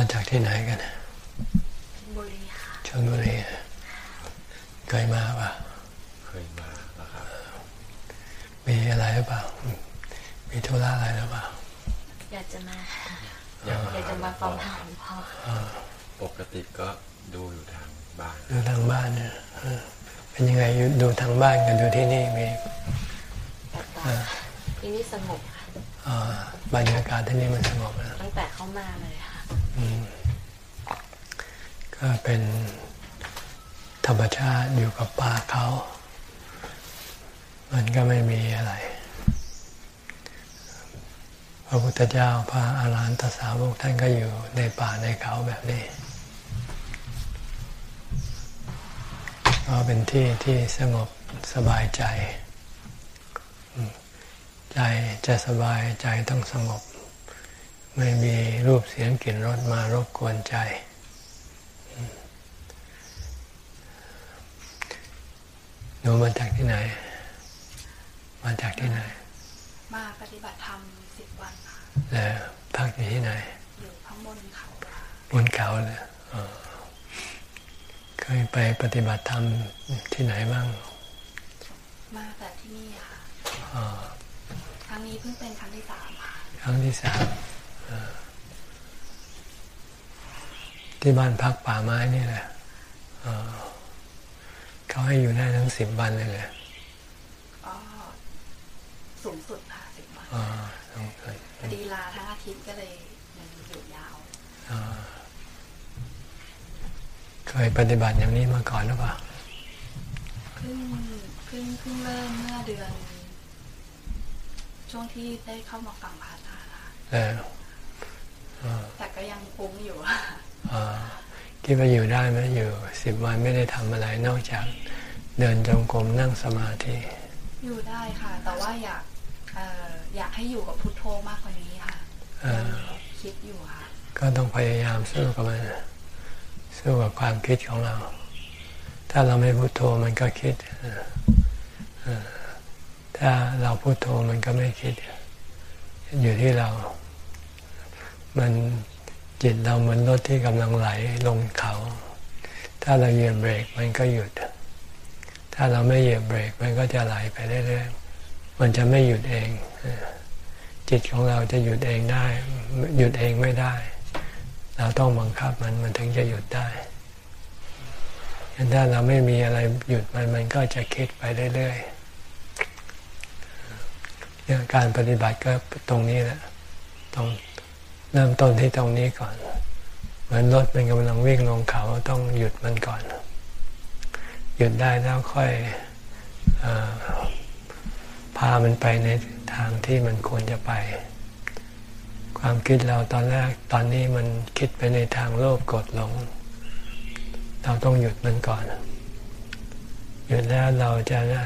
มาจากที่ไหนกันบุรีค่ะชลบุรีเคยมาปะเคยมาแล้วครับมีอะไรหรือเปล่า มีธุระอะไรหรือเปล่า อยากจะมาอยากอยากจะมาฟังธรรมหลวงพ่อปกติก็ดูอยู่ทางบ้าน ดูทางบ้านเนี่ยเออเป็นยังไงอยู่ดูทางบ้านกับดูที่นี่มีแต่ว่าที่นี่สงบค่ะอ่าบรรยากาศที่นี่มันสงบนะตั้งแต่เข้ามาเลยค่ะอืม ก็เป็นธรรมชาติอยู่กับป่าเขา มันก็ไม่มีอะไร พระพุทธเจ้าพระอาหารหันตสาวกท่านก็อยู่ในป่าในเขาแบบนี้ก็เป็นที่ที่สงบสบายใจ ใจจะสบายใจต้องสงบ ไม่มีรูปเสียงกลิ่นรสมารบกวนใจอืมหนูมาจากที่ไหน มาจากที่ไหน มาปฏิบัติธรรมสิบวันค่ะแล้วพักอยู่ที่ไหน อยู่ข้างบนเขาค่ะบนเขาเลยอ๋อเคยไปปฏิบัติธรรมที่ไหนบ้าง มาแต่ที่นี่ค่ะอ๋อครั้งนี้เพิ่งเป็นครั้งที่สามค่ะ ครั้งที่สามเออ ที่บ้านพักป่าไม้นี่แหละอ๋อเขาให้อยู่ได้ทั้งสิบวันเลยเลยก็สูงสุดค่ะสิบวันอ๋อต้องเคยพอดีลาทั้งอาทิตย์ก็เลยมันอยู่ยาวอ๋อเคยปฏิบัติอย่างนี้มาก่อนหรือเปล่าเพิ่งเพิ่งเพิ่งเริ่มเมื่อเดือน ช่วงที่ได้เข้ามาฟังพระอาจารย์ค่ะ แล้วอ๋อแต่ก็ยังฟุ้งอยู่ค่ะอ๋อคิดว่าอยู่ได้ไหมอยู่สิบวันไม่ได้ทำอะไรนอกจากเดินจงกรมนั่งสมาธิ อยู่ได้ค่ะ แต่ว่าอยากเอ่ออยากให้อยู่กับพุทโธมากกว่านี้ค่ะอ่ายังคิดอยู่ค่ะ ก็ต้องพยายามสู้กับมันสู้กับความคิดของเรา ถ้าเราไม่พุโทโธมันก็คิดเออเออถ้าเราพุโทโธมันก็ไม่คิด อยู่ที่เรา มันจิตเราเหมือนรถที่กำลังไหลลงเขา ถ้าเราเหยียบเบรกมันก็หยุด ถ้าเราไม่เหยียบเบรกมันก็จะไหลไปเรื่อยๆ มันจะไม่หยุดเอง จิตของเราจะหยุดเองได้ หยุดเองไม่ได้ เราต้องบังคับมันมันถึงจะหยุดได้ถ้าเราไม่มีอะไรหยุดมันมันก็จะคิดไปเรื่อยๆการปฏิบัติก็ตรงนี้แหละตรง เริ่มต้นที่ตรงนี้ก่อน เหมือนรถมันกำลังวิ่งลงเขาต้องหยุดมันก่อน หยุดได้แล้วค่อยออพามันไปในทางที่มันควรจะไป ความคิดเราตอนแรกตอนนี้มันคิดไปในทางโลภกดหลง เราต้องหยุดมันก่อน หยุดแล้วเราจะได้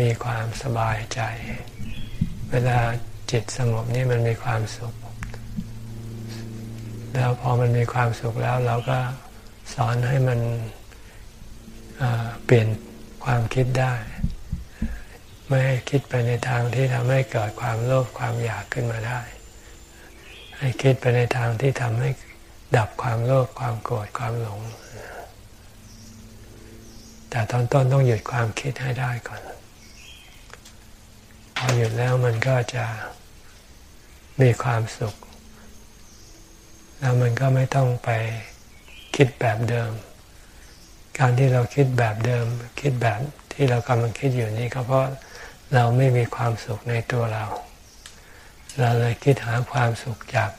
มีความสบายใจ เวลาจิตสงบนี่มันมีความสุข แล้วพอมันมีความสุขแล้วเราก็สอนให้มันเปลี่ยนความคิดได้ ไม่ให้คิดไปในทางที่ทำให้เกิดความโลภความอยากขึ้นมาได้ ให้คิดไปในทางที่ทำให้ดับความโลภความโกรธความหลง แต่ตอนต้นต้องหยุดความคิดให้ได้ก่อน พอหยุดแล้วมันก็จะมีความสุข แล้วมันก็ไม่ต้องไปคิดแบบเดิม การที่เราคิดแบบเดิม คิดแบบที่เรากำลังคิดอยู่นี้ก็เพราะเราไม่มีความสุขในตัวเรา เราเลยคิดหาความสุขจาก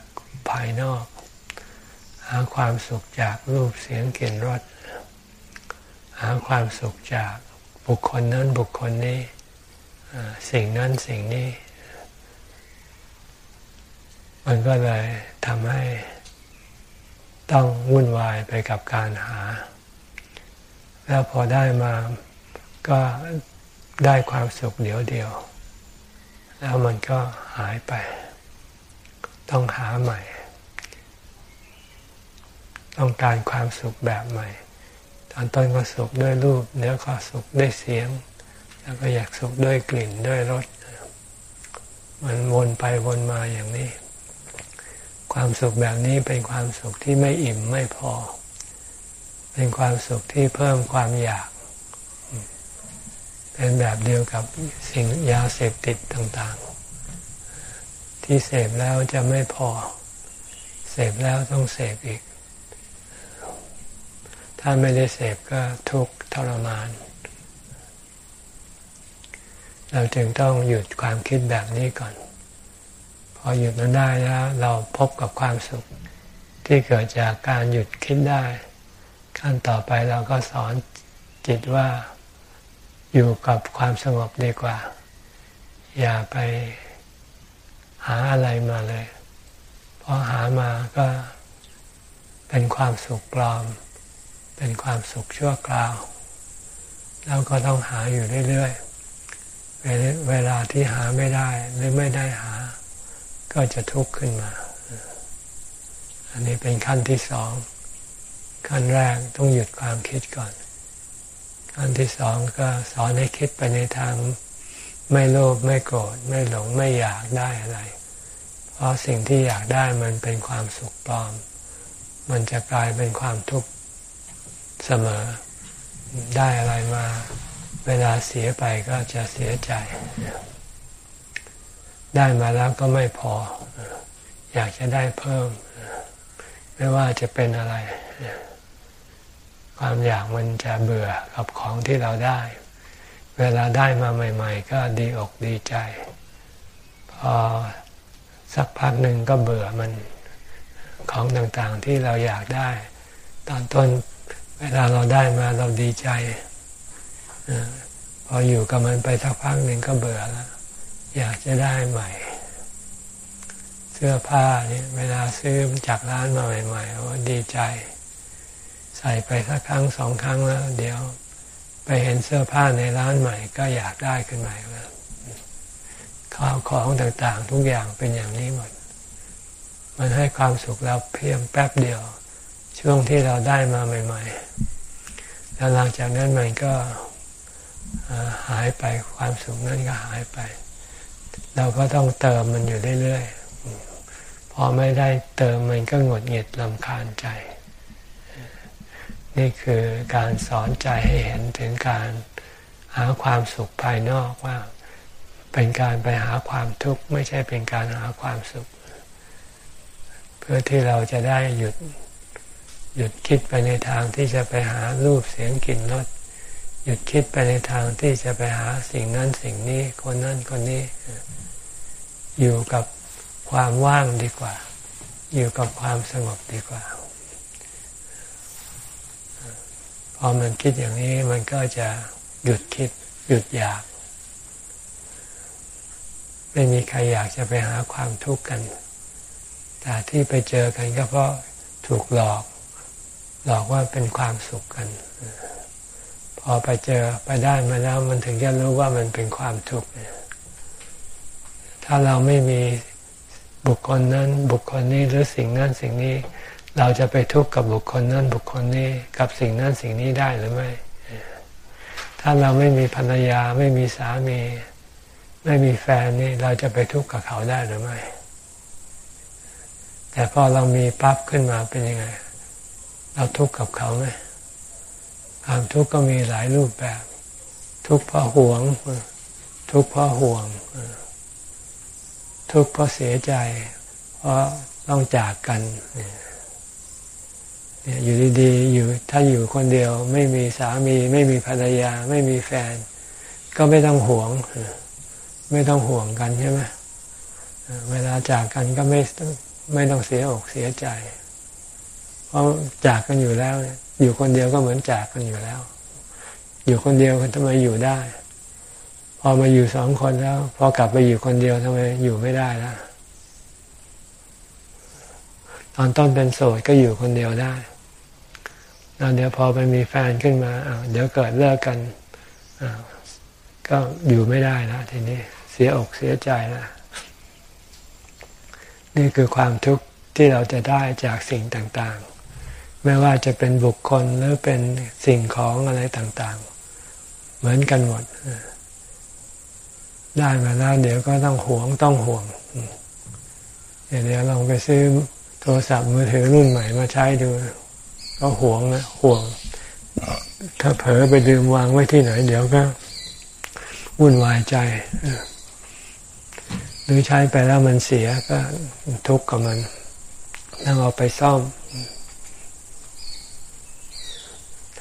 ภายนอก หาความสุขจากรูปเสียงกลิ่นรสหาความสุขจากบุคคลนั้นบุคคลนี้สิ่งนั้นสิ่งนี้ มันก็เลยทำให้ ต้องวุ่นวายไปกับการหา แล้วพอได้มาก็ได้ความสุขเดียวเดียว แล้วมันก็หายไป ต้องหาใหม่ ต้องการความสุขแบบใหม่ ตอนต้นก็สุขด้วยรูปเดี๋ยวก็สุขด้วยเสียง แล้วก็อยากสุขด้วยกลิ่นด้วยรสมันวนไปวนมาอย่างนี้ ความสุขแบบนี้เป็นความสุขที่ไม่อิ่มไม่พอ เป็นความสุขที่เพิ่มความอยาก เป็นแบบเดียวกับสิ่งยาเสพติดต่างๆ ที่เสพแล้วจะไม่พอ เสพแล้วต้องเสพอีก ถ้าไม่ได้เสพก็ทุกข์ทรมาน เราจึงต้องหยุดความคิดแบบนี้ก่อน พอหยุดมันได้แล้วเราพบกับความสุข ที่เกิดจากการหยุดคิดได้ ขั้นต่อไปเราก็สอนจิตว่าอยู่กับความสงบดีกว่า อย่าไปหาอะไรมาเลยพอหามาก็เป็นความสุขปลอม เป็นความสุขชั่วคราว แล้วก็ต้องหาอยู่เรื่อยๆ เวลาที่หาไม่ได้หรือไม่ได้หา ก็จะทุกข์ขึ้นมา อันนี้เป็นขั้นที่สอง ขั้นแรกต้องหยุดความคิดก่อน ขั้นที่สองก็สอนให้คิดไปในทางไม่โลภไม่โกรธไม่หลงไม่อยากได้อะไร เพราะสิ่งที่อยากได้มันเป็นความสุขปลอม มันจะกลายเป็นความทุกข์เสมอ ได้อะไรมา เวลาเสียไปก็จะเสียใจ ได้มาแล้วก็ไม่พอ อยากจะได้เพิ่ม ไม่ว่าจะเป็นอะไร ความอยากมันจะเบื่อกับของที่เราได้ เวลาได้มาใหม่ ๆ ก็ดีอกดีใจ พอสักพักหนึ่งก็เบื่อมันของต่างๆที่เราอยากได้ ตอนต้นเวลาเราได้มาเราดีใจพออยู่กับมันไปสักพักหนึ่งก็เบื่อแล้ว อยากจะได้ใหม่ เสื้อผ้าเนี่ยเวลาซื้อจากร้านมาใหม่ๆโอ้ดีใจ ใส่ไปสักครั้งสองครั้งแล้ว เดี๋ยวไปเห็นเสื้อผ้าในร้านใหม่ ก็อยากได้ขึ้นมาแล้วข้าวของต่างๆ ทุกอย่างเป็นอย่างนี้หมด มันให้ความสุขเราเพียงแป๊บเดียว ช่วงที่เราได้มาใหม่ ๆ แล้วหลังจากนั้นมันก็หายไปความสุขนั้นก็หายไป เราก็ต้องเติมมันอยู่เรื่อยๆ พอไม่ได้เติมมันก็หงดหงิดลำคาญใจ นี่คือการสอนใจให้เห็นถึงการหาความสุขภายนอกว่า เป็นการไปหาความทุกข์ไม่ใช่เป็นการหาความสุข เพื่อที่เราจะได้หยุดหยุดคิดไปในทางที่จะไปหารูปเสียงกลิ่นรส หยุดคิดไปในทางที่จะไปหาสิ่งนั้นสิ่งนี้คนนั้นคนนี้ อยู่กับความว่างดีกว่า อยู่กับความสงบดีกว่า พอมันคิดอย่างนี้มันก็จะหยุดคิด หยุดอยาก ไม่มีใครอยากจะไปหาความทุกข์กัน แต่ที่ไปเจอกันก็เพราะถูกหลอก หลอกว่าเป็นความสุขกันพ อไปเจอไปได้มาแล้วมันถึงจะรู้ว่ามันเป็นความทุกข์เนี่ยถ้าเราไม่มีบุคคลนั้น บุคคลนี้หรือสิ่งนั้นสิ่งนี้ เราจะไปทุกข์กับบุคคลนั้นบุคคลนี้กับสิ่งนั้นสิ่งนี้ได้หรือไม่ ถ้าเราไม่มีภรรยาไม่มีสามี ไม่มีแฟนนี่เราจะไปทุกข์กับเขาได้หรือไม่ แต่พอเรามีปั๊บขึ้นมาเป็นยังไง เราทุกข์กับเขาไหม ความทุกข์ก็มีหลายรูปแบบ ทุกข์เพราะหวง ทุกข์เพราะห่วง ทุกข์เพราะเสียใจ เพราะต้องจากกันอยู่ดีๆอยู่ถ้าอยู่คนเดียว ไม่มีสามี ไม่มีภรรยา ไม่มีแฟน ก็ไม่ต้องห่วง ไม่ต้องห่วงกันใช่ไหมเวลาจากกันก็ไม่ไม่ต้องเสียอกเสียใจ เพราะจากกันอยู่แล้วเนี่ย อยู่คนเดียวก็เหมือนจากกันอยู่แล้ว อยู่คนเดียวทำไมอยู่ได้ พอมาอยู่สองคนแล้ว พอกลับไปอยู่คนเดียวทำไมอยู่ไม่ได้แล้วตอนต้นเป็นโสดก็อยู่คนเดียวได้แล้วเดี๋ยวพอไปมีแฟนขึ้นมาเดี๋ยวเกิดเลิกกันก็อยู่ไม่ได้แล้วทีนี้เสียอกเสียใจแล้วนี่คือความทุกข์ที่เราจะได้จากสิ่งต่าง ไม่ว่าจะเป็นบุคคลหรือเป็นสิ่งของอะไรต่างๆ เหมือนกันหมด ได้มาแล้วเดี๋ยวก็ต้องหวงต้องห่วง เดี๋ยวลองไปซื้อโทรศัพท์มือถือรุ่นใหม่มาใช้ดู ก็ห่วงนะห่วง ถ้าเผลอไปดืมวางไว้ที่ไหน เดี๋ยวก็วุ่นวายใจหรือใช้ไปแล้วมันเสียก็ทุกข์กับมันต้องเอาไปซ่อม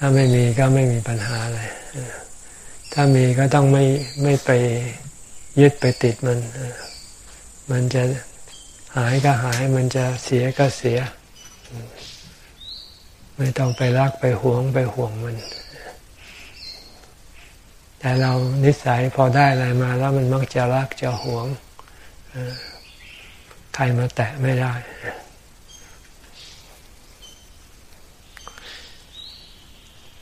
ถ้าไม่มีก็ไม่มีปัญหาอะไร ถ้ามีก็ต้องไม่ไม่ไปยึดไปติดมัน มันจะหายก็หาย มันจะเสียก็เสีย ไม่ต้องไปรักไปหวงไปห่วงมัน แต่เรานิสัยพอได้อะไรมาแล้วมันมักจะรักจะหวง ใครมาแตะไม่ได้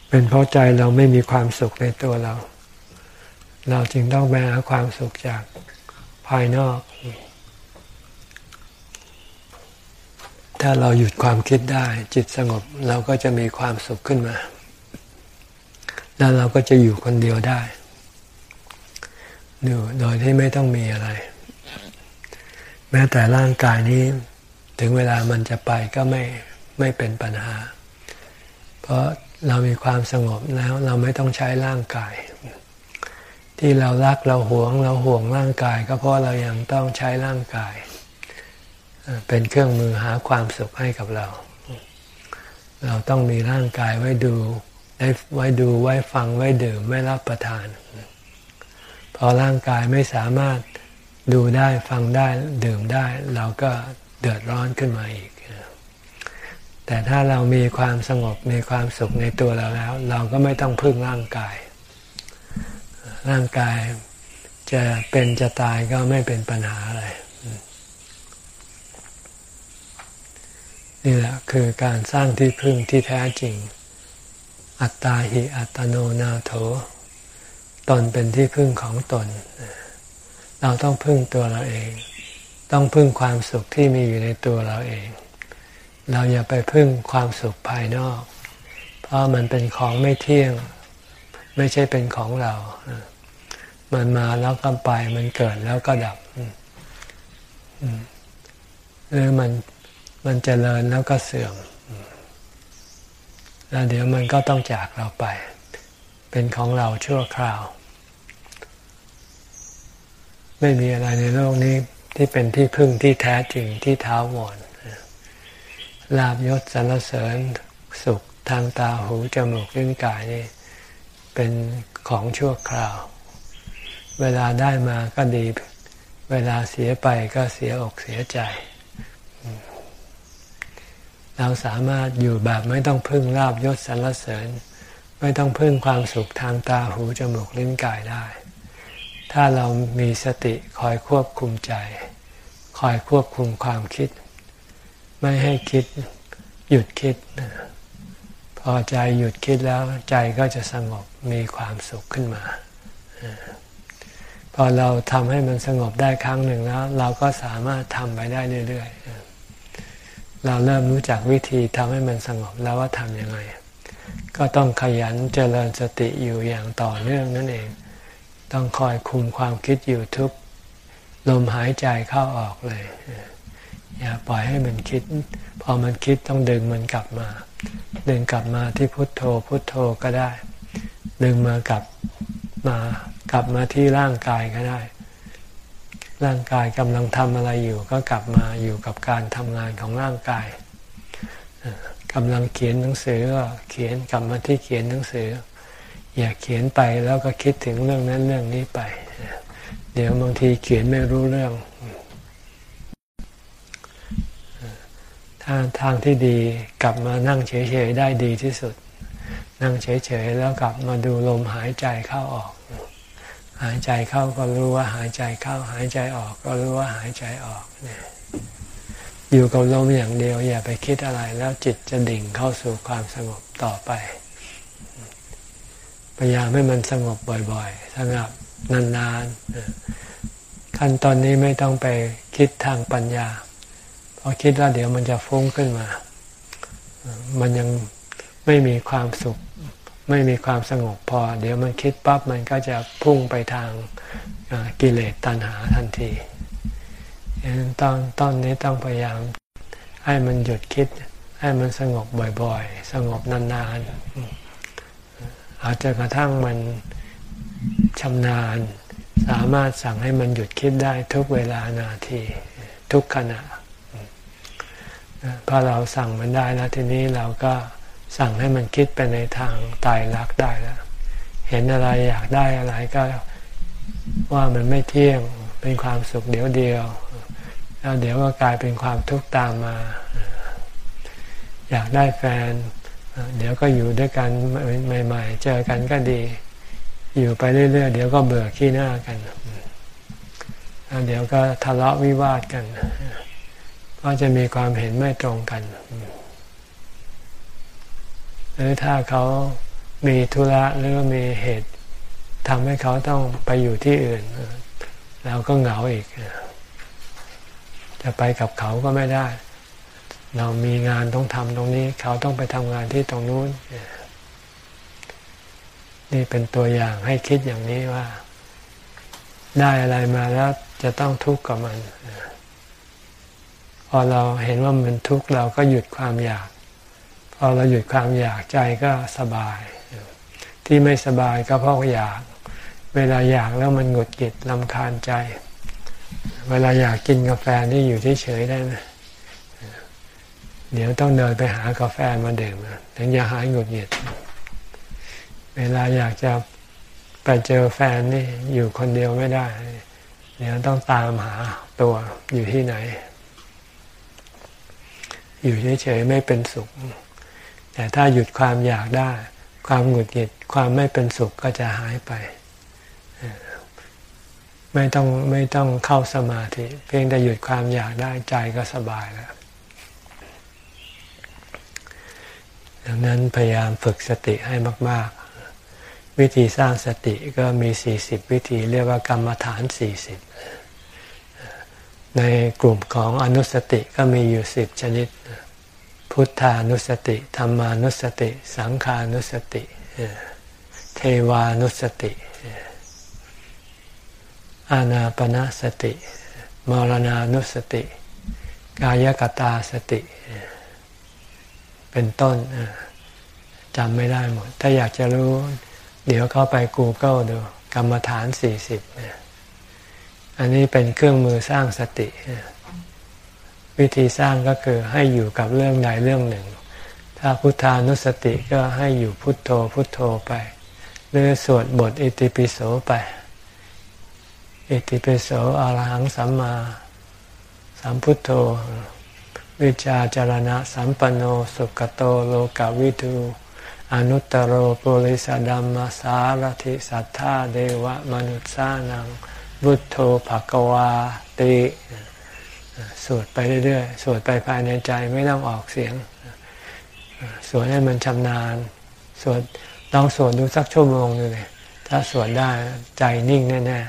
เป็นเพราะใจเราไม่มีความสุขในตัวเรา เราจึงต้องไปหาความสุขจากภายนอก ถ้าเราหยุดความคิดได้ จิตสงบเราก็จะมีความสุขขึ้นมา แล้วเราก็จะอยู่คนเดียวได้อยู่โดยที่ไม่ต้องมีอะไร แม้แต่ร่างกายนี้ ถึงเวลามันจะไปก็ไม่ไม่เป็นปัญหา เพราะ เรามีความสงบแล้ว เราไม่ต้องใช้ร่างกาย ที่เรารักเราหวงเราห่วงร่างกาย ก็เพราะเรายังต้องใช้ร่างกาย เป็นเครื่องมือหาความสุขให้กับเรา เราต้องมีร่างกายไว้ดูไว้ดูไว้ฟังไว้ดื่มไว้รับประทาน พอร่างกายไม่สามารถดูได้ฟังได้ดื่มได้ เราก็เดือดร้อนขึ้นมาอีก แต่ถ้าเรามีความสงบมีความสุขในตัวเราแล้ว เราก็ไม่ต้องพึ่งร่างกาย ร่างกายจะเป็นจะตายก็ไม่เป็นปัญหาอะไร นี่แหละคือการสร้างที่พึ่งที่แท้จริง อัตตาหิอัตโนนาโถ ตนเป็นที่พึ่งของตน เราต้องพึ่งตัวเราเอง ต้องพึ่งความสุขที่มีอยู่ในตัวเราเอง เราอย่าไปพึ่งความสุขภายนอก เพราะมันเป็นของไม่เที่ยง ไม่ใช่เป็นของเรา มันมาแล้วก็ไป มันเกิดแล้วก็ดับหรือมันมันเจริญแล้วก็เสื่อม แล้วเดี๋ยวมันก็ต้องจากเราไป เป็นของเราชั่วคราว ไม่มีอะไรในโลกนี้ที่เป็นที่พึ่งที่แท้จริงที่เท้าวอน ลาบยศสรรเสริญสุขทางตาหูจมูกลิ้นกายนี่เป็นของชั่วคราว เวลาได้มาก็ดี เวลาเสียไปก็เสียอกเสียใจ เราสามารถอยู่แบบไม่ต้องพึ่งลาบยศสรรเสริญ ไม่ต้องพึ่งความสุขทางตาหูจมูกลิ้นกายได้ ถ้าเรามีสติคอยควบคุมใจ คอยควบคุมความคิด ไม่ให้คิดหยุดคิด พอใจหยุดคิดแล้วใจก็จะสงบมีความสุขขึ้นมา พอเราทำให้มันสงบได้ครั้งหนึ่งแล้ว เราก็สามารถทำไปได้เรื่อยๆ เราเริ่มรู้จักวิธีทำให้มันสงบแล้วว่าทำยังไง ก็ต้องขยันเจริญสติอยู่อย่างต่อเนื่องนั่นเอง ต้องคอยคุมความคิดอยู่ทุกลมหายใจเข้าออกเลย อย่าปล่อยให้มันคิด พอมันคิดต้องดึงมันกลับมา ดึงกลับมาที่พุทโธ พุทโธก็ได้ ดึงมากลับมากลับมาที่ร่างกายก็ได้ ร่างกายกำลังทำอะไรอยู่ก็กลับมาอยู่กับการทำงานของร่างกายกำลังเขียนหนังสือก็เขียนกลับมาที่เขียนหนังสือ อย่าเขียนไปแล้วก็คิดถึงเรื่องนั้นเรื่องนี้ไป เดี๋ยวบางทีเขียนไม่รู้เรื่องถ้า ทางที่ดีกลับมานั่งเฉยๆได้ดีที่สุด นั่งเฉยๆแล้วกลับมาดูลมหายใจเข้าออก หายใจเข้าก็รู้ว่าหายใจเข้า หายใจออกก็รู้ว่าหายใจออกเนี่ยอยู่กับลมอย่างเดียวอย่าไปคิดอะไรแล้วจิตจะดิ่งเข้าสู่ความสงบต่อไปพยายามให้มันสงบบ่อยๆสงบนานๆขั้นตอนนี้ไม่ต้องไปคิดทางปัญญา พอคิดแล้วเดี๋ยวมันจะฟุ้งขึ้นมา มันยังไม่มีความสุข ไม่มีความสงบพอ เดี๋ยวมันคิดปั๊บมันก็จะพุ่งไปทางกิเลสตัณหาทันทีตอนตอนนี้ต้องพยายามให้มันหยุดคิด ให้มันสงบบ่อยๆ สงบนานๆอาจจะกระทั่งมันชำนาญ สามารถสั่งให้มันหยุดคิดได้ทุกเวลานาที ทุกขณะ พอเราสั่งมันได้แล้วทีนี้เราก็สั่งให้มันคิดไปในทางตายรักได้แล้ว เห็นอะไรอยากได้อะไรก็ว่ามันไม่เที่ยงเป็นความสุขเดียวเดียวแล้วเดี๋ยวก็กลายเป็นความทุกข์ตามมา อยากได้แฟน เดี๋ยวก็อยู่ด้วยกันใหม่ๆ เจอกันก็ดี อยู่ไปเรื่อยๆเดี๋ยวก็เบื่อขี้หน้ากันแล้วเดี๋ยวก็ทะเลาะวิวาทกัน เพราะจะมีความเห็นไม่ตรงกัน หรือถ้าเขามีธุระหรือมีเหตุทำให้เขาต้องไปอยู่ที่อื่นเราก็เหงาอีก จะไปกับเขาก็ไม่ได้ เรามีงานต้องทำตรงนี้ เขาต้องไปทำงานที่ตรงนู้น นี่เป็นตัวอย่างให้คิดอย่างนี้ว่า ได้อะไรมาแล้วจะต้องทุกข์กับมัน พอเราเห็นว่ามันทุกข์เราก็หยุดความอยาก พอเราหยุดความอยากใจก็สบาย ที่ไม่สบายก็เพราะอยาก เวลาอยากแล้วมันหงุดหงิดลำคาญใจ เวลาอยากกินกาแฟนี่อยู่เฉยๆได้ไหมเดี๋ยวต้องเดินไปหากาแฟมาดื่มถึงจะหายหงุดหงิด เวลาอยากจะไปเจอแฟนนี่อยู่คนเดียวไม่ได้ เดี๋ยวต้องตามหาตัวอยู่ที่ไหน อยู่เฉยๆไม่เป็นสุข แต่ถ้าหยุดความอยากได้ ความหงุดหงิดความไม่เป็นสุขก็จะหายไป ไม่ต้องไม่ต้องเข้าสมาธิ เพียงแต่หยุดความอยากได้ใจก็สบายแล้วดังนั้นพยายามฝึกสติให้มาก ๆ วิธีสร้างสติก็มีสี่สิบวิธีเรียกว่ากรรมฐานสี่สิบ ในกลุ่มของอนุสติก็มีอยู่สิบชนิด พุทธานุสติธรรมานุสติ สังขานุสติ เทวานุสติ อานาปนาสติ มรณานุสติ กายกตาสติ เป็นต้นจำไม่ได้หมด ถ้าอยากจะรู้ เดี๋ยวเข้าไป Google ดู กรรมฐานสี่สิบเนี่ย อันนี้เป็นเครื่องมือสร้างสติ วิธีสร้างก็คือให้อยู่กับเรื่องใดเรื่องหนึ่ง ถ้าพุทธานุสติก็ให้อยู่พุทโธพุทโธไป หรือสวดบทอิติปิโสไป อิติปิโสอรหังสัมมาสัมพุทโธ วิจาจารณะสัมปันโนสุกโตโลกาวิทูอนุตตรโรปุริสดัมมาสารถิสัทธาเดวะมนุษสานัง บุตโธภกวาติสวดไปเรื่อยๆ สวดไปภายในใจไม่ต้องออกเสียง สวดให้มันชำนาญ สวดลองสวดดูสักชั่วโมงนึงเลยถ้าสวดได้ใจนิ่งแน่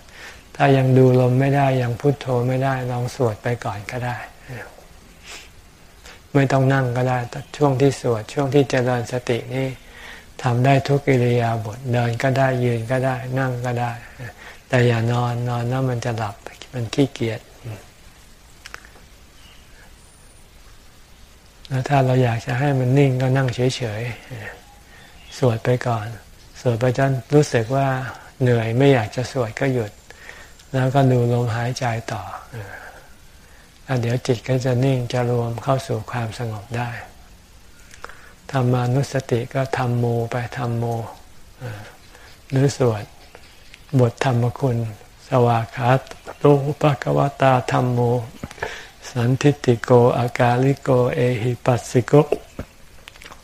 ๆ ถ้ายังดูลมไม่ได้ยังพุทโธไม่ได้ ลองสวดไปก่อนก็ได้ ไม่ต้องนั่งก็ได้ช่วงที่สวดช่วงที่เจริญสตินี่ทำได้ทุกอิริยาบถเดินก็ได้ยืนก็ได้นั่งก็ได้ แต่อย่านอนนอนแล้วมันจะหลับมันขี้เกียจแล้วถ้าเราอยากจะให้มันนิ่งก็นั่งเฉยๆ สวดไปก่อน สวดไปจนรู้สึกว่าเหนื่อยไม่อยากจะสวดก็หยุด แล้วก็ดูลมหายใจต่อแล้วเดี๋ยวจิตก็จะนิ่งจะรวมเข้าสู่ความสงบได้ธรรมานุสติก็ทำโมไปทำโมหรือสวด บทธรรมคุณ สวากขาโตปะกวตาธรรมโม สันทิติโกอากาลิโก เอหิปัสสิโก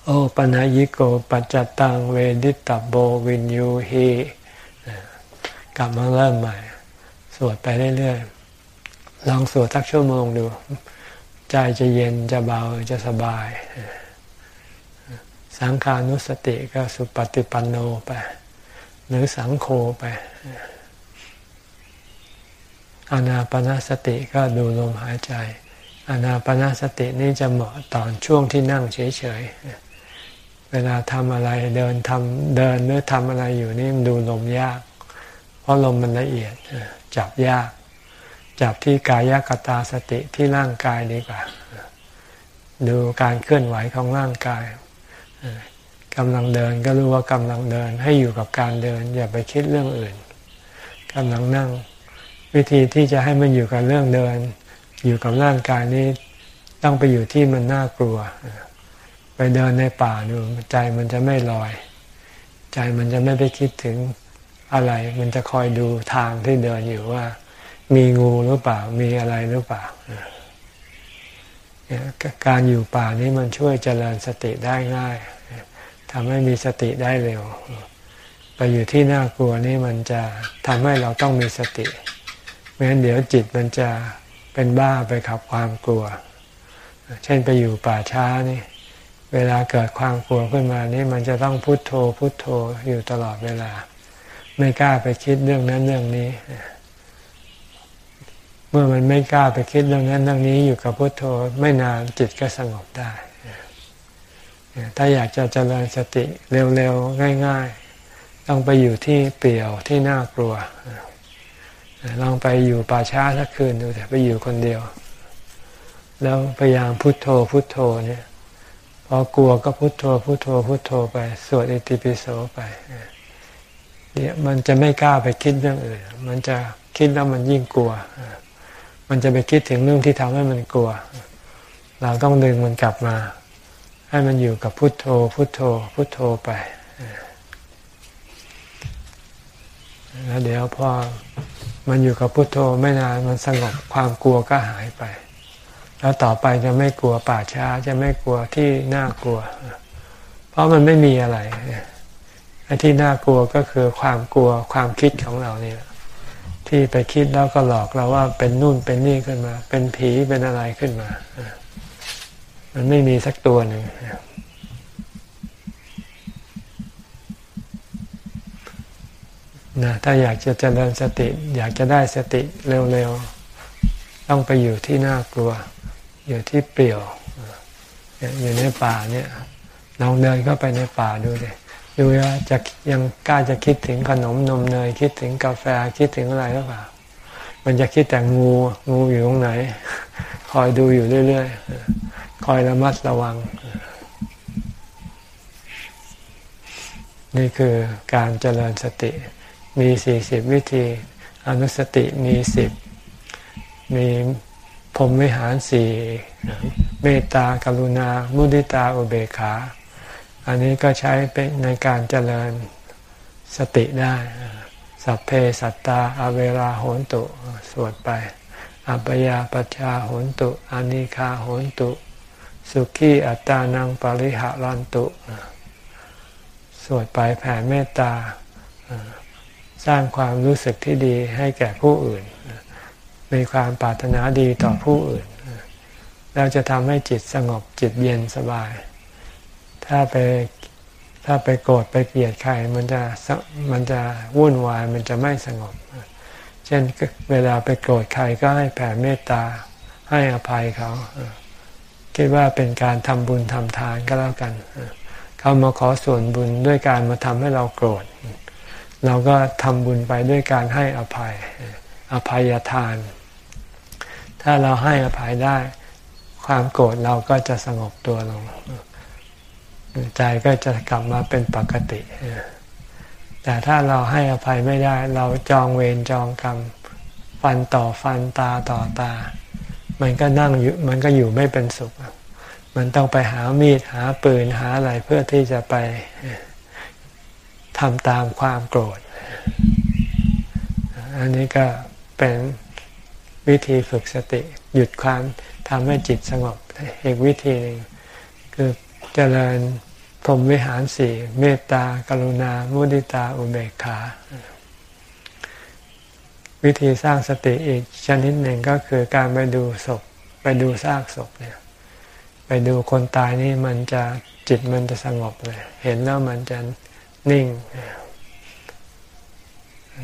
โอปนัยิโกปัจจตังเวดิตาโบวินยูฮีกลับมาเริ่มใหม่ สวดไปเรื่อยๆ ลองสวดสักชั่วโมงดู ใจจะเย็นจะเบาจะสบาย สังขานุสติก็สุปฏิปันโนไป หรือสังโฆไป อานาปนาสติก็ดูลมหายใจอานาปนาสตินี่จะเหมาะตอนช่วงที่นั่งเฉยๆ เวลาทำอะไรเดินทำเดินหรือทำอะไรอยู่นี่ดูลมยาก เพราะลมมันละเอียดจับยาก จับที่กายกตาสติที่ร่างกายดีกว่า ดูการเคลื่อนไหวของร่างกายกำลังเดินก็รู้ว่ากำลังเดินให้อยู่กับการเดิน อย่าไปคิดเรื่องอื่น กำลังนั่ง วิธีที่จะให้มันอยู่กับเรื่องเดิน อยู่กับร่างกายนี้ต้องไปอยู่ที่มันน่ากลัว ไปเดินในป่าดูใจมันจะไม่ลอย ใจมันจะไม่ไปคิดถึงอะไร มันจะคอยดูทางที่เดินอยู่ว่า มีงูหรือเปล่ามีอะไรหรือเปล่าการอยู่ป่านี้มันช่วยเจริญสติได้ง่ายทำให้มีสติได้เร็ว ไปอยู่ที่น่ากลัวนี่มันจะทำให้เราต้องมีสติไม่งั้นเดี๋ยวจิตมันจะเป็นบ้าไปขับความกลัว เช่นไปอยู่ป่าช้านี่เวลาเกิดความกลัวขึ้นมานี่มันจะต้องพุโทโธพุโทโธอยู่ตลอดเวลา ไม่กล้าไปคิดเรื่องนั้นเรื่องนี้ เมื่อมันไม่กล้าไปคิดเรื่องนั้นเรื่องนี้อยู่กับพุโทโธ ไม่นานจิตก็สงบได้ ถ้าอยากจะเจริญสติเร็วๆง่ายๆ ต้องไปอยู่ที่เปี่ยวที่น่ากลัว ลองไปอยู่ป่าช้าสักคืนดูแต่ไปอยู่คนเดียว แล้วพยายามพุโทโธพุโทโธเนี่ยพอกลัวก็พุโทโธพุโทโธพุโทโธไปสวดอิติปิโสไปเนี่ยมันจะไม่กล้าไปคิดเรื่องอื่น มันจะคิดแล้วมันยิ่งกลัว มันจะไปคิดถึงเรื่องที่ทำให้มันกลัว เราต้องดึงมันกลับมา ให้มันอยู่กับพุทโธพุทโธพุทโธไป แล้วเดี๋ยวพอมันอยู่กับพุทโธไม่นานมันสงบความกลัวก็หายไป แล้วต่อไปจะไม่กลัวป่าช้าจะไม่กลัวที่น่ากลัว เพราะมันไม่มีอะไรไอ้ที่น่ากลัวก็คือความกลัวความคิดของเราเนี่ยที่ไปคิดแล้วก็หลอกเราว่าเป็นนู่นเป็นนี่ขึ้นมา เป็นผีเป็นอะไรขึ้นมา มันไม่มีสักตัวหนึ่ง นะถ้าอยากจะเจริญสติ อยากจะได้สติเร็วๆ ต้องไปอยู่ที่น่ากลัว อยู่ที่เปลี่ยว อยู่ในป่าเนี่ยลองเดินเข้าไปในป่าดูเลยดูว่าจะยังกล้าจะคิดถึงขนมนมเนย คิดถึงกาแฟคิดถึงอะไรหรือเปล่ามันจะคิดแต่งูงูอยู่ตรงไหน คอยดูอยู่เรื่อยๆ คอยระมัดระวัง นี่คือการเจริญสติ มีสี่สิบวิธี อนุสติมีสิบมีพรมวิหารสี่เมตตากรุณา มุดิตาอุเบกขา อันนี้ก็ใช้เป็นในการเจริญสติได้ สัพเพสัตตาอเวราโหนตุ สวดไป อัปยาปชาโหนตุอานิคาโหนตุ สุขีอัตานังปริหารันตุ สวดไปแผ่เมตตา สร้างความรู้สึกที่ดีให้แก่ผู้อื่น มีความปรารถนาดีต่อผู้อื่น แล้วจะทำให้จิตสงบจิตเย็นสบาย ถ้าไปถ้าไปโกรธไปเกลียดใครมันจะมันจะวุ่นวายมันจะไม่สงบ เช่นเวลาไปโกรธใครก็ให้แผ่เมตตาให้อภัยเขาคิดว่าเป็นการทำบุญทำทานก็แล้วกัน เขามาขอส่วนบุญด้วยการมาทำให้เราโกรธ เราก็ทำบุญไปด้วยการให้อภัย อภัยทาน ถ้าเราให้อภัยได้ ความโกรธเราก็จะสงบตัวลง ใจก็จะกลับมาเป็นปกติ แต่ถ้าเราให้อภัยไม่ได้ เราจองเวรจองกรรม ฟันต่อฟันตาต่อตา มันก็นั่งอยู่มันก็อยู่ไม่เป็นสุข มันต้องไปหามีดหาปืนหาอะไรเพื่อที่จะไป ทำตามความโกรธ อันนี้ก็เป็นวิธีฝึกสติ หยุดความทำให้จิตสงบอีกวิธีหนึ่งคือเจริญพรหมวิหารสี่เมตตากรุณา มุดิตาอุเบกขา วิธีสร้างสติอีกชนิดหนึ่งก็คือการไปดูศพ ไปดูซากศพเนี่ย ไปดูคนตายนี่มันจะจิตมันจะสงบเลย เห็นแล้วมันจะ นิ่ง